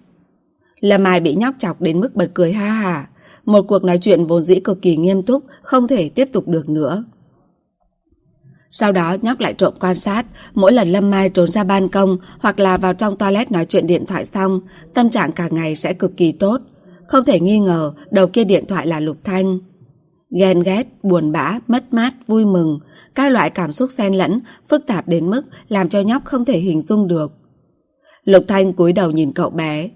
Lâm Mai bị nhóc chọc đến mức bật cười ha hà. Một cuộc nói chuyện vốn dĩ cực kỳ nghiêm túc, không thể tiếp tục được nữa. Sau đó nhóc lại trộm quan sát, mỗi lần Lâm Mai trốn ra ban công hoặc là vào trong toilet nói chuyện điện thoại xong, tâm trạng cả ngày sẽ cực kỳ tốt. Không thể nghi ngờ đầu kia điện thoại là Lục Thanh. Ghen ghét, buồn bã, mất mát, vui mừng, các loại cảm xúc xen lẫn, phức tạp đến mức làm cho nhóc không thể hình dung được. Lục Thanh cúi đầu nhìn cậu bé.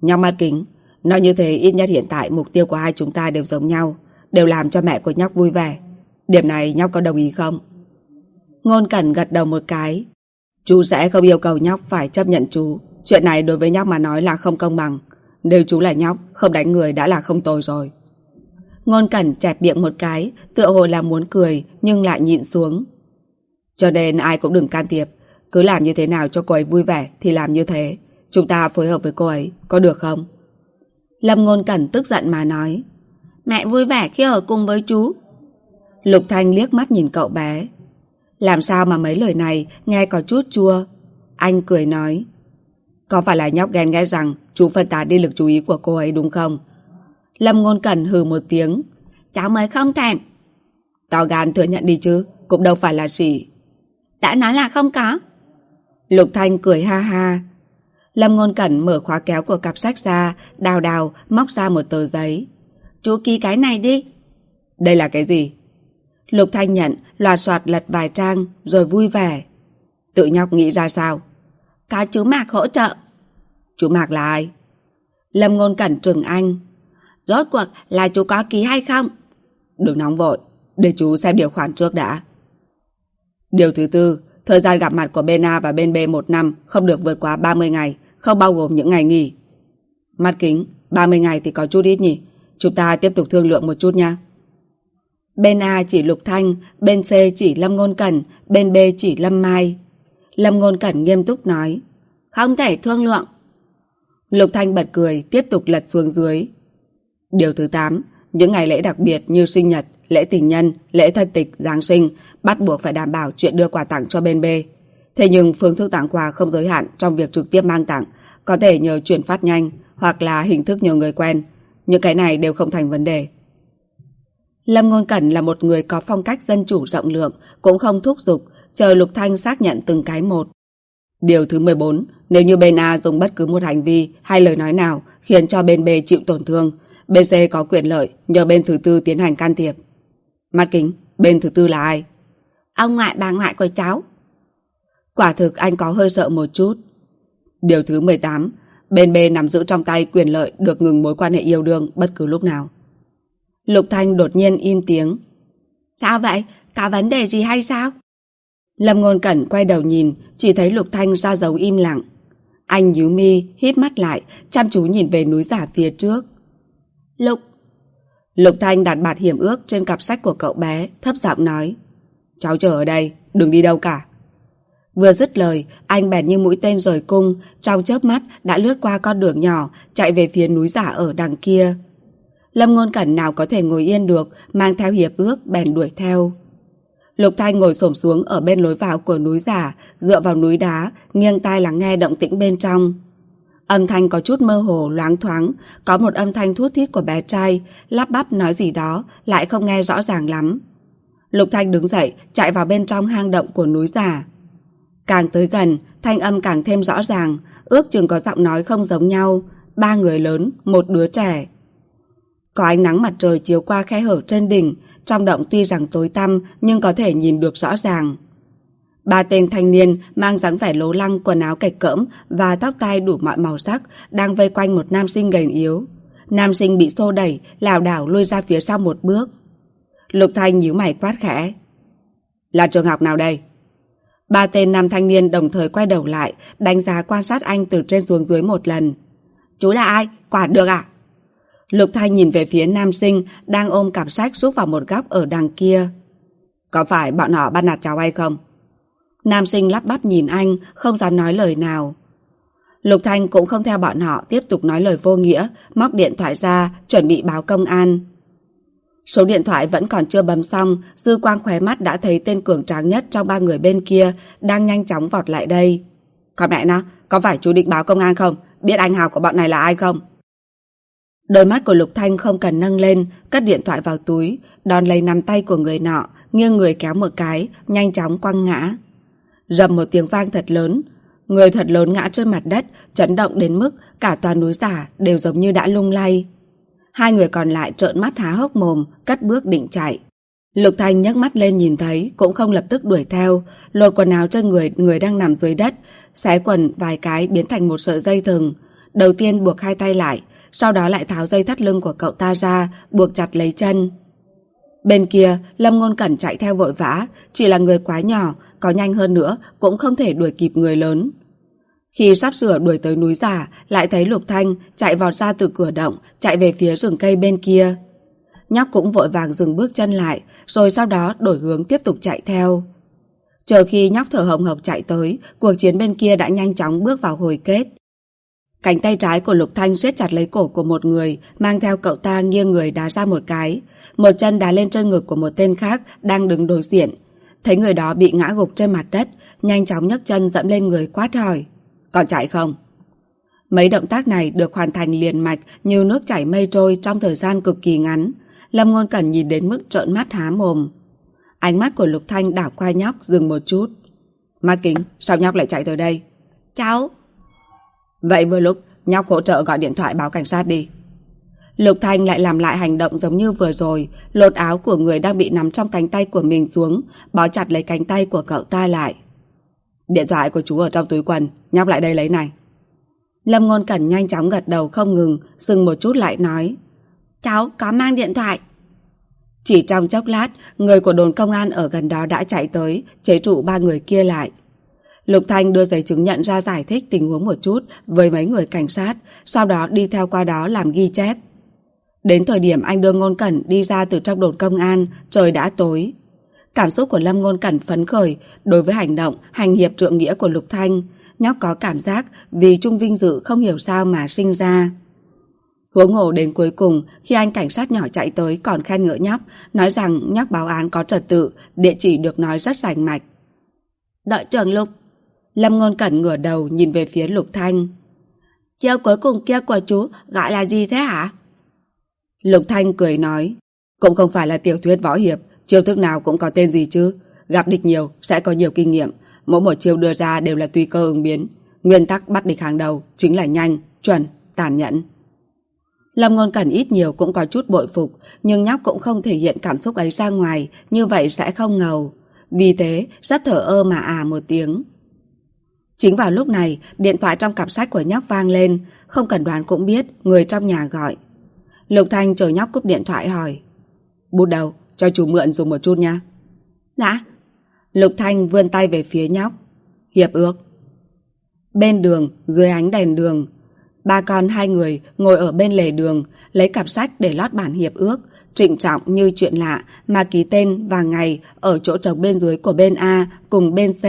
Nhóc mắt kính, nói như thế ít nhất hiện tại mục tiêu của hai chúng ta đều giống nhau, đều làm cho mẹ của nhóc vui vẻ. Điểm này nhóc có đồng ý không? Ngôn Cẩn gật đầu một cái. Chú sẽ không yêu cầu nhóc phải chấp nhận chú. Chuyện này đối với nhóc mà nói là không công bằng. Nếu chú là nhóc, không đánh người đã là không tồi rồi. Ngôn Cẩn chẹp miệng một cái, tựa hồ là muốn cười, nhưng lại nhịn xuống. Cho nên ai cũng đừng can thiệp. Cứ làm như thế nào cho cô ấy vui vẻ thì làm như thế. Chúng ta phối hợp với cô ấy, có được không? Lâm Ngôn Cẩn tức giận mà nói. Mẹ vui vẻ khi ở cùng với chú. Lục Thanh liếc mắt nhìn cậu bé. Làm sao mà mấy lời này nghe có chút chua? Anh cười nói. Có phải là nhóc ghen nghe rằng chú phân tán đi lực chú ý của cô ấy đúng không? Lâm Ngôn Cẩn hừ một tiếng. Cháu mới không thèm. To gan thừa nhận đi chứ, cũng đâu phải là sỉ. Đã nói là không có. Lục Thanh cười ha ha. Lâm Ngôn Cẩn mở khóa kéo của cặp sách ra, đào đào, móc ra một tờ giấy. Chú ký cái này đi. Đây là cái gì? Lục Thanh nhận, loạt soạt lật vài trang, rồi vui vẻ. Tự nhóc nghĩ ra sao? Có chú Mạc hỗ trợ. Chú Mạc là ai? Lâm Ngôn Cẩn trừng anh. Rốt cuộc là chú có ký hay không? Đừng nóng vội, để chú xem điều khoản trước đã. Điều thứ tư, thời gian gặp mặt của bên A và bên B một năm không được vượt quá 30 ngày, không bao gồm những ngày nghỉ. Mắt kính, 30 ngày thì có chút ít nhỉ? Chúng ta tiếp tục thương lượng một chút nha. Bên A chỉ Lục Thanh, bên C chỉ Lâm Ngôn Cẩn, bên B chỉ Lâm Mai. Lâm Ngôn Cẩn nghiêm túc nói. Không thể thương lượng. Lục Thanh bật cười, tiếp tục lật xuống dưới. Điều thứ 8. Những ngày lễ đặc biệt như sinh nhật, lễ tình nhân, lễ thân tịch, Giáng sinh bắt buộc phải đảm bảo chuyện đưa quà tặng cho bên B. Thế nhưng phương thức tặng quà không giới hạn trong việc trực tiếp mang tặng, có thể nhờ chuyển phát nhanh hoặc là hình thức nhờ người quen. Những cái này đều không thành vấn đề. Lâm Ngôn Cẩn là một người có phong cách dân chủ rộng lượng, cũng không thúc giục, chờ Lục Thanh xác nhận từng cái một. Điều thứ 14, nếu như bên A dùng bất cứ một hành vi hay lời nói nào khiến cho bên B chịu tổn thương, bên C có quyền lợi nhờ bên thứ tư tiến hành can thiệp. Mắt kính, bên thứ tư là ai? Ông ngoại bà ngoại của cháu. Quả thực anh có hơi sợ một chút. Điều thứ 18, bên B nắm giữ trong tay quyền lợi được ngừng mối quan hệ yêu đương bất cứ lúc nào. Lục Thanh đột nhiên im tiếng. Sao vậy? Có vấn đề gì hay sao? Lâm Ngôn Cẩn quay đầu nhìn, chỉ thấy Lục Thanh ra dấu im lặng. Anh nhíu mi, hít mắt lại, chăm chú nhìn về núi giả phía trước. Lục! Lục Thanh đặt bạt hiểm ước trên cặp sách của cậu bé, thấp giọng nói. Cháu chờ ở đây, đừng đi đâu cả. Vừa dứt lời, anh bèn như mũi tên rời cung, trong chớp mắt đã lướt qua con đường nhỏ, chạy về phía núi giả ở đằng kia. Lâm Ngôn Cẩn nào có thể ngồi yên được, mang theo hiệp ước, bèn đuổi theo. Lục Thanh ngồi xổm xuống ở bên lối vào của núi giả, dựa vào núi đá, nghiêng tai lắng nghe động tĩnh bên trong. Âm thanh có chút mơ hồ, loáng thoáng, có một âm thanh thút thít của bé trai, lắp bắp nói gì đó, lại không nghe rõ ràng lắm. Lục Thanh đứng dậy, chạy vào bên trong hang động của núi giả. Càng tới gần, thanh âm càng thêm rõ ràng, ước chừng có giọng nói không giống nhau, ba người lớn, một đứa trẻ. Có ánh nắng mặt trời chiếu qua khe hở trên đỉnh, trong động tuy rằng tối tăm nhưng có thể nhìn được rõ ràng. Ba tên thanh niên mang dáng vẻ lố lăng, quần áo cạch cỡm và tóc tai đủ mọi màu sắc đang vây quanh một nam sinh gầy yếu. Nam sinh bị xô đẩy, lảo đảo lui ra phía sau một bước. Lục Thanh nhíu mày quát khẽ. Là trường học nào đây? Ba tên nam thanh niên đồng thời quay đầu lại, đánh giá quan sát anh từ trên xuống dưới một lần. Chú là ai? Quả được à? Lục Thanh nhìn về phía nam sinh đang ôm cặp sách rút vào một góc ở đằng kia. Có phải bọn họ bắt nạt cháu hay không? Nam sinh lắp bắp nhìn anh, không dám nói lời nào. Lục Thanh cũng không theo bọn họ tiếp tục nói lời vô nghĩa, móc điện thoại ra, chuẩn bị báo công an. Số điện thoại vẫn còn chưa bấm xong, dư quang khóe mắt đã thấy tên cường tráng nhất trong ba người bên kia đang nhanh chóng vọt lại đây. Còn mẹ nó, có phải chú định báo công an không? Biết anh hào của bọn này là ai không? Đôi mắt của Lục Thanh không cần nâng lên, cất điện thoại vào túi, đòn lấy nắm tay của người nọ, nghiêng người kéo một cái, nhanh chóng quăng ngã. Rầm một tiếng vang thật lớn, người thật lớn ngã trên mặt đất, chấn động đến mức cả toàn núi giả đều giống như đã lung lay. Hai người còn lại trợn mắt há hốc mồm, cất bước định chạy. Lục Thanh nhấc mắt lên nhìn thấy, cũng không lập tức đuổi theo, lột quần áo trên người người đang nằm dưới đất, xé quần vài cái biến thành một sợi dây thừng. Đầu tiên buộc hai tay lại, sau đó lại tháo dây thắt lưng của cậu ta ra, buộc chặt lấy chân. Bên kia, Lâm Ngôn Cẩn chạy theo vội vã, chỉ là người quá nhỏ, có nhanh hơn nữa cũng không thể đuổi kịp người lớn. Khi sắp sửa đuổi tới núi giả, lại thấy Lục Thanh chạy vọt ra từ cửa động, chạy về phía rừng cây bên kia. Nhóc cũng vội vàng dừng bước chân lại, rồi sau đó đổi hướng tiếp tục chạy theo. Chờ khi nhóc thở hồng hộc chạy tới, cuộc chiến bên kia đã nhanh chóng bước vào hồi kết. Cánh tay trái của Lục Thanh siết chặt lấy cổ của một người, mang theo cậu ta nghiêng người đá ra một cái. Một chân đá lên chân ngực của một tên khác đang đứng đối diện. Thấy người đó bị ngã gục trên mặt đất, nhanh chóng nhấc chân dẫm lên người quát hỏi. Còn chạy không? Mấy động tác này được hoàn thành liền mạch như nước chảy mây trôi trong thời gian cực kỳ ngắn. Lâm Ngôn Cẩn nhìn đến mức trợn mắt há mồm. Ánh mắt của Lục Thanh đảo qua nhóc dừng một chút. Mắt kính, sao nhóc lại chạy tới đây? Cháu, Vậy vừa lúc, nhóc hỗ trợ gọi điện thoại báo cảnh sát đi. Lục Thanh lại làm lại hành động giống như vừa rồi, lột áo của người đang bị nắm trong cánh tay của mình xuống, bó chặt lấy cánh tay của cậu ta lại. Điện thoại của chú ở trong túi quần, nhóc lại đây lấy này. Lâm Ngôn Cẩn nhanh chóng gật đầu không ngừng, dừng một chút lại nói. Cháu có mang điện thoại. Chỉ trong chốc lát, người của đồn công an ở gần đó đã chạy tới, chế trụ ba người kia lại. Lục Thanh đưa giấy chứng nhận ra giải thích tình huống một chút với mấy người cảnh sát, sau đó đi theo qua đó làm ghi chép. Đến thời điểm anh đưa Ngôn Cẩn đi ra từ trong đồn công an, trời đã tối. Cảm xúc của Lâm Ngôn Cẩn phấn khởi đối với hành động, hành hiệp trượng nghĩa của Lục Thanh. Nhóc có cảm giác vì Trung Vinh Dự không hiểu sao mà sinh ra. Huống hồ đến cuối cùng, khi anh cảnh sát nhỏ chạy tới còn khen ngợi nhóc, nói rằng nhóc báo án có trật tự, địa chỉ được nói rất sành mạch. Đợi trưởng Lục, Lâm Ngôn Cẩn ngửa đầu nhìn về phía Lục Thanh. Chiêu cuối cùng kia của chú gọi là gì thế hả? Lục Thanh cười nói. Cũng không phải là tiểu thuyết võ hiệp, chiêu thức nào cũng có tên gì chứ. Gặp địch nhiều, sẽ có nhiều kinh nghiệm. Mỗi một chiêu đưa ra đều là tùy cơ ứng biến. Nguyên tắc bắt địch hàng đầu chính là nhanh, chuẩn, tàn nhẫn. Lâm Ngôn Cẩn ít nhiều cũng có chút bội phục, nhưng nhóc cũng không thể hiện cảm xúc ấy ra ngoài, như vậy sẽ không ngầu. Vì thế, rất thở ơ mà à một tiếng. Chính vào lúc này, điện thoại trong cặp sách của nhóc vang lên, không cần đoán cũng biết người trong nhà gọi. Lục Thanh chờ nhóc cúp điện thoại hỏi. Bút đầu, cho chú mượn dùng một chút nha. Dạ. Lục Thanh vươn tay về phía nhóc. Hiệp ước. Bên đường, dưới ánh đèn đường, ba con hai người ngồi ở bên lề đường, lấy cặp sách để lót bản hiệp ước, trịnh trọng như chuyện lạ mà ký tên và ngày ở chỗ trống bên dưới của bên A cùng bên C.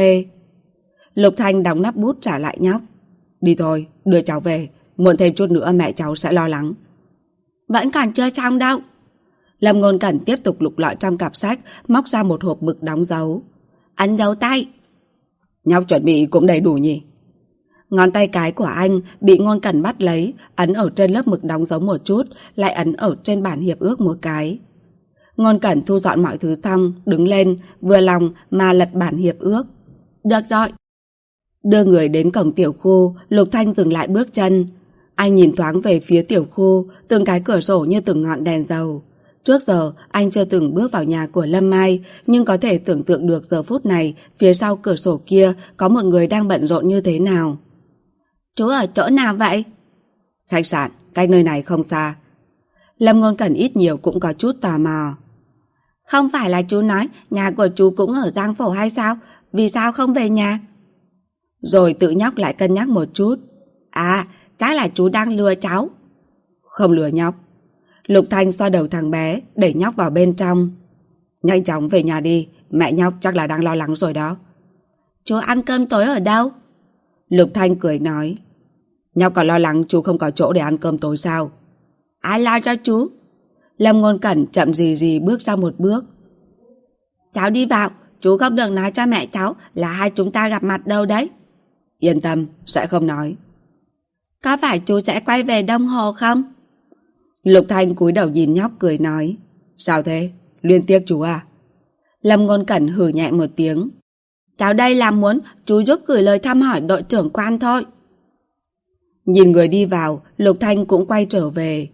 Lục Thanh đóng nắp bút trả lại nhóc. Đi thôi, đưa cháu về. Muộn thêm chút nữa mẹ cháu sẽ lo lắng. Vẫn còn chưa xong đâu. Lâm Ngôn Cẩn tiếp tục lục lọi trong cặp sách, móc ra một hộp mực đóng dấu. Ấn dấu tay. Nhóc chuẩn bị cũng đầy đủ nhỉ? Ngón tay cái của anh bị Ngôn Cẩn bắt lấy, ấn ở trên lớp mực đóng dấu một chút, lại ấn ở trên bản hiệp ước một cái. Ngôn Cẩn thu dọn mọi thứ xong, đứng lên, vừa lòng mà lật bản hiệp ước. Được rồi, Đưa người đến cổng tiểu khu, Lục Thanh dừng lại bước chân. Anh nhìn thoáng về phía tiểu khu, từng cái cửa sổ như từng ngọn đèn dầu. Trước giờ, anh chưa từng bước vào nhà của Lâm Mai, nhưng có thể tưởng tượng được giờ phút này, phía sau cửa sổ kia có một người đang bận rộn như thế nào. Chú ở chỗ nào vậy? Khách sạn, cách nơi này không xa. Lâm Ngôn Cẩn ít nhiều cũng có chút tò mò. Không phải là chú nói nhà của chú cũng ở Giang Phổ hay sao? Vì sao không về nhà? Rồi tự nhóc lại cân nhắc một chút. À, chắc là chú đang lừa cháu. Không lừa nhóc. Lục Thanh xoa đầu thằng bé, đẩy nhóc vào bên trong. Nhanh chóng về nhà đi, mẹ nhóc chắc là đang lo lắng rồi đó. Chú ăn cơm tối ở đâu? Lục Thanh cười nói. Nhóc còn lo lắng chú không có chỗ để ăn cơm tối sao? Ai lo cho chú? Lâm Ngôn Cẩn chậm gì gì bước ra một bước. Cháu đi vào, chú không được nói cho mẹ cháu là hai chúng ta gặp mặt đâu đấy. Yên tâm, sẽ không nói. Có phải chú sẽ quay về Đông Hồ không? Lục Thanh cúi đầu nhìn nhóc cười nói. Sao thế? Liên tiếc chú à? Lâm Ngôn Cẩn hử nhẹ một tiếng. Cháu đây là muốn chú giúp gửi lời thăm hỏi đội trưởng quan thôi. Nhìn người đi vào, Lục Thanh cũng quay trở về.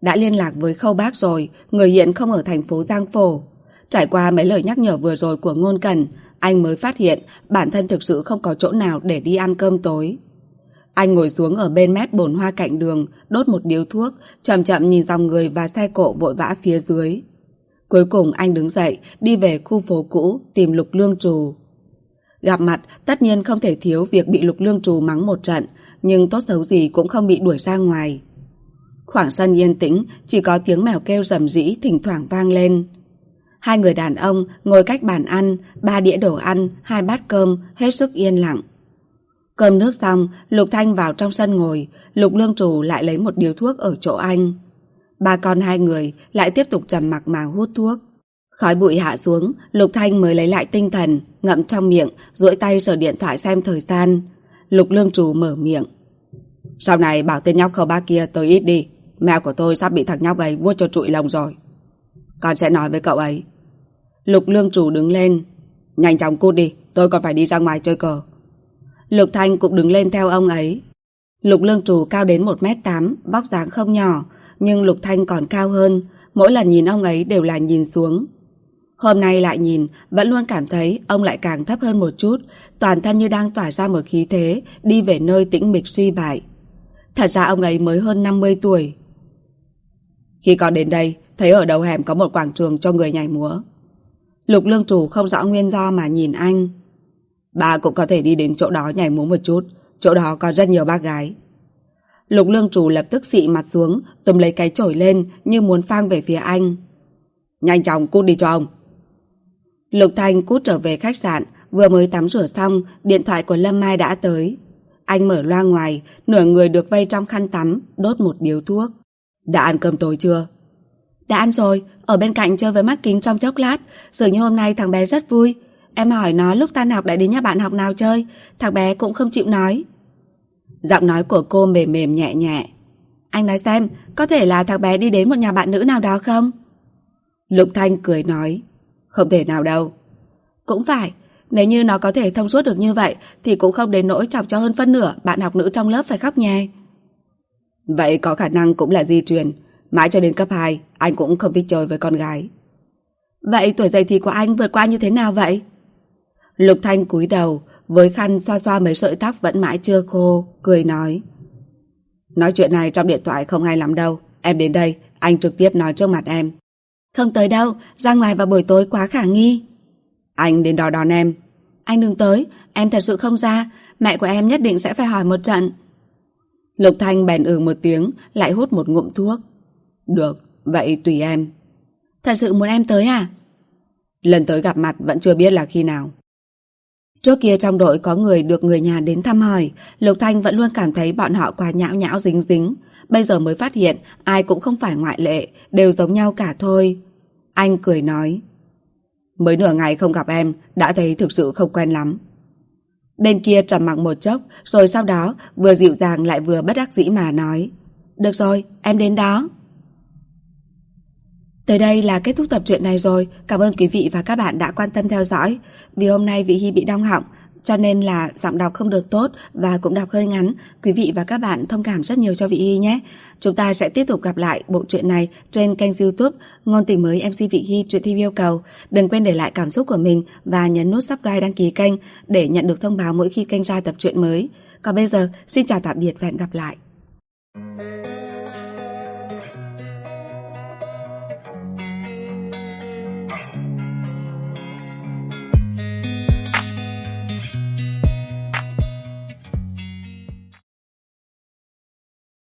Đã liên lạc với Khâu Bác rồi, người hiện không ở thành phố Giang Phổ. Trải qua mấy lời nhắc nhở vừa rồi của Ngôn Cẩn, anh mới phát hiện bản thân thực sự không có chỗ nào để đi ăn cơm tối. Anh ngồi xuống ở bên mép bồn hoa cạnh đường, đốt một điếu thuốc, chậm chậm nhìn dòng người và xe cộ vội vã phía dưới. Cuối cùng anh đứng dậy, đi về khu phố cũ, tìm Lục Lương Trù. Gặp mặt, tất nhiên không thể thiếu việc bị Lục Lương Trù mắng một trận, nhưng tốt xấu gì cũng không bị đuổi ra ngoài. Khoảng sân yên tĩnh, chỉ có tiếng mèo kêu rầm rĩ thỉnh thoảng vang lên. Hai người đàn ông ngồi cách bàn ăn, ba đĩa đồ ăn, hai bát cơm, hết sức yên lặng. Cơm nước xong, Lục Thanh vào trong sân ngồi, Lục Lương Trù lại lấy một điếu thuốc ở chỗ anh. Ba con hai người lại tiếp tục trầm mặc mà hút thuốc. Khói bụi hạ xuống, Lục Thanh mới lấy lại tinh thần, ngậm trong miệng, duỗi tay sờ điện thoại xem thời gian. Lục Lương Trù mở miệng. Sau này bảo tên nhóc khâu ba kia tới ít đi, mèo của tôi sắp bị thằng nhóc ấy vuốt cho trụi lòng rồi. Con sẽ nói với cậu ấy. Lục Lương chủ đứng lên. Nhanh chóng cút đi, tôi còn phải đi ra ngoài chơi cờ. Lục Thanh cũng đứng lên theo ông ấy. Lục Lương chủ cao đến 1m8, vóc dáng không nhỏ, nhưng Lục Thanh còn cao hơn, mỗi lần nhìn ông ấy đều là nhìn xuống. Hôm nay lại nhìn, vẫn luôn cảm thấy ông lại càng thấp hơn một chút, toàn thân như đang tỏa ra một khí thế, đi về nơi tĩnh mịch suy bại. Thật ra ông ấy mới hơn 50 tuổi. Khi còn đến đây, thấy ở đầu hẻm có một quảng trường cho người nhảy múa. Lục lương chủ không rõ nguyên do mà nhìn anh. Bà cũng có thể đi đến chỗ đó nhảy múa một chút, chỗ đó có rất nhiều bác gái. Lục lương chủ lập tức xị mặt xuống, tùm lấy cái chổi lên như muốn phang về phía anh. Nhanh chóng cút đi cho ông. Lục Thanh cút trở về khách sạn, vừa mới tắm rửa xong, điện thoại của Lâm Mai đã tới. Anh mở loa ngoài, nửa người được vây trong khăn tắm, đốt một điếu thuốc. Đã ăn cơm tối chưa? Đã ăn rồi, ở bên cạnh chơi với mắt kính trong chốc lát, dường như hôm nay thằng bé rất vui. Em hỏi nó lúc tan học đã đến nhà bạn học nào chơi, thằng bé cũng không chịu nói. Giọng nói của cô mềm mềm nhẹ nhẹ. Anh nói xem, có thể là thằng bé đi đến một nhà bạn nữ nào đó không? Lục Thanh cười nói, không thể nào đâu. Cũng phải, nếu như nó có thể thông suốt được như vậy thì cũng không đến nỗi chọc cho hơn phân nửa bạn học nữ trong lớp phải khóc nhè. Vậy có khả năng cũng là di truyền. Mãi cho đến cấp 2, anh cũng không thích chơi với con gái. Vậy tuổi dậy thì của anh vượt qua như thế nào vậy? Lục Thanh cúi đầu, với khăn xoa xoa mấy sợi tóc vẫn mãi chưa khô, cười nói. Nói chuyện này trong điện thoại không hay lắm đâu. Em đến đây, anh trực tiếp nói trước mặt em. Không tới đâu, ra ngoài vào buổi tối quá khả nghi. Anh đến đó đón em. Anh đừng tới, em thật sự không ra. Mẹ của em nhất định sẽ phải hỏi một trận. Lục Thanh bèn ừ một tiếng, lại hút một ngụm thuốc. Được, vậy tùy em. Thật sự muốn em tới à? Lần tới gặp mặt vẫn chưa biết là khi nào. Trước kia trong đội có người được người nhà đến thăm hỏi, Lục Thanh vẫn luôn cảm thấy bọn họ quá nhão nhão dính dính. Bây giờ mới phát hiện ai cũng không phải ngoại lệ, đều giống nhau cả thôi. Anh cười nói. Mới nửa ngày không gặp em, đã thấy thực sự không quen lắm. Bên kia trầm mặc một chốc, rồi sau đó vừa dịu dàng lại vừa bất đắc dĩ mà nói. Được rồi, em đến đó. Tới đây là kết thúc tập truyện này rồi. Cảm ơn quý vị và các bạn đã quan tâm theo dõi. Vì hôm nay Vị Hy bị đau họng, cho nên là giọng đọc không được tốt và cũng đọc hơi ngắn. Quý vị và các bạn thông cảm rất nhiều cho Vị Hy nhé. Chúng ta sẽ tiếp tục gặp lại bộ truyện này trên kênh youtube Ngôn tình mới MC Vị Hy truyện thi yêu cầu. Đừng quên để lại cảm xúc của mình và nhấn nút subscribe đăng ký kênh để nhận được thông báo mỗi khi kênh ra tập truyện mới. Còn bây giờ, xin chào tạm biệt và hẹn gặp lại.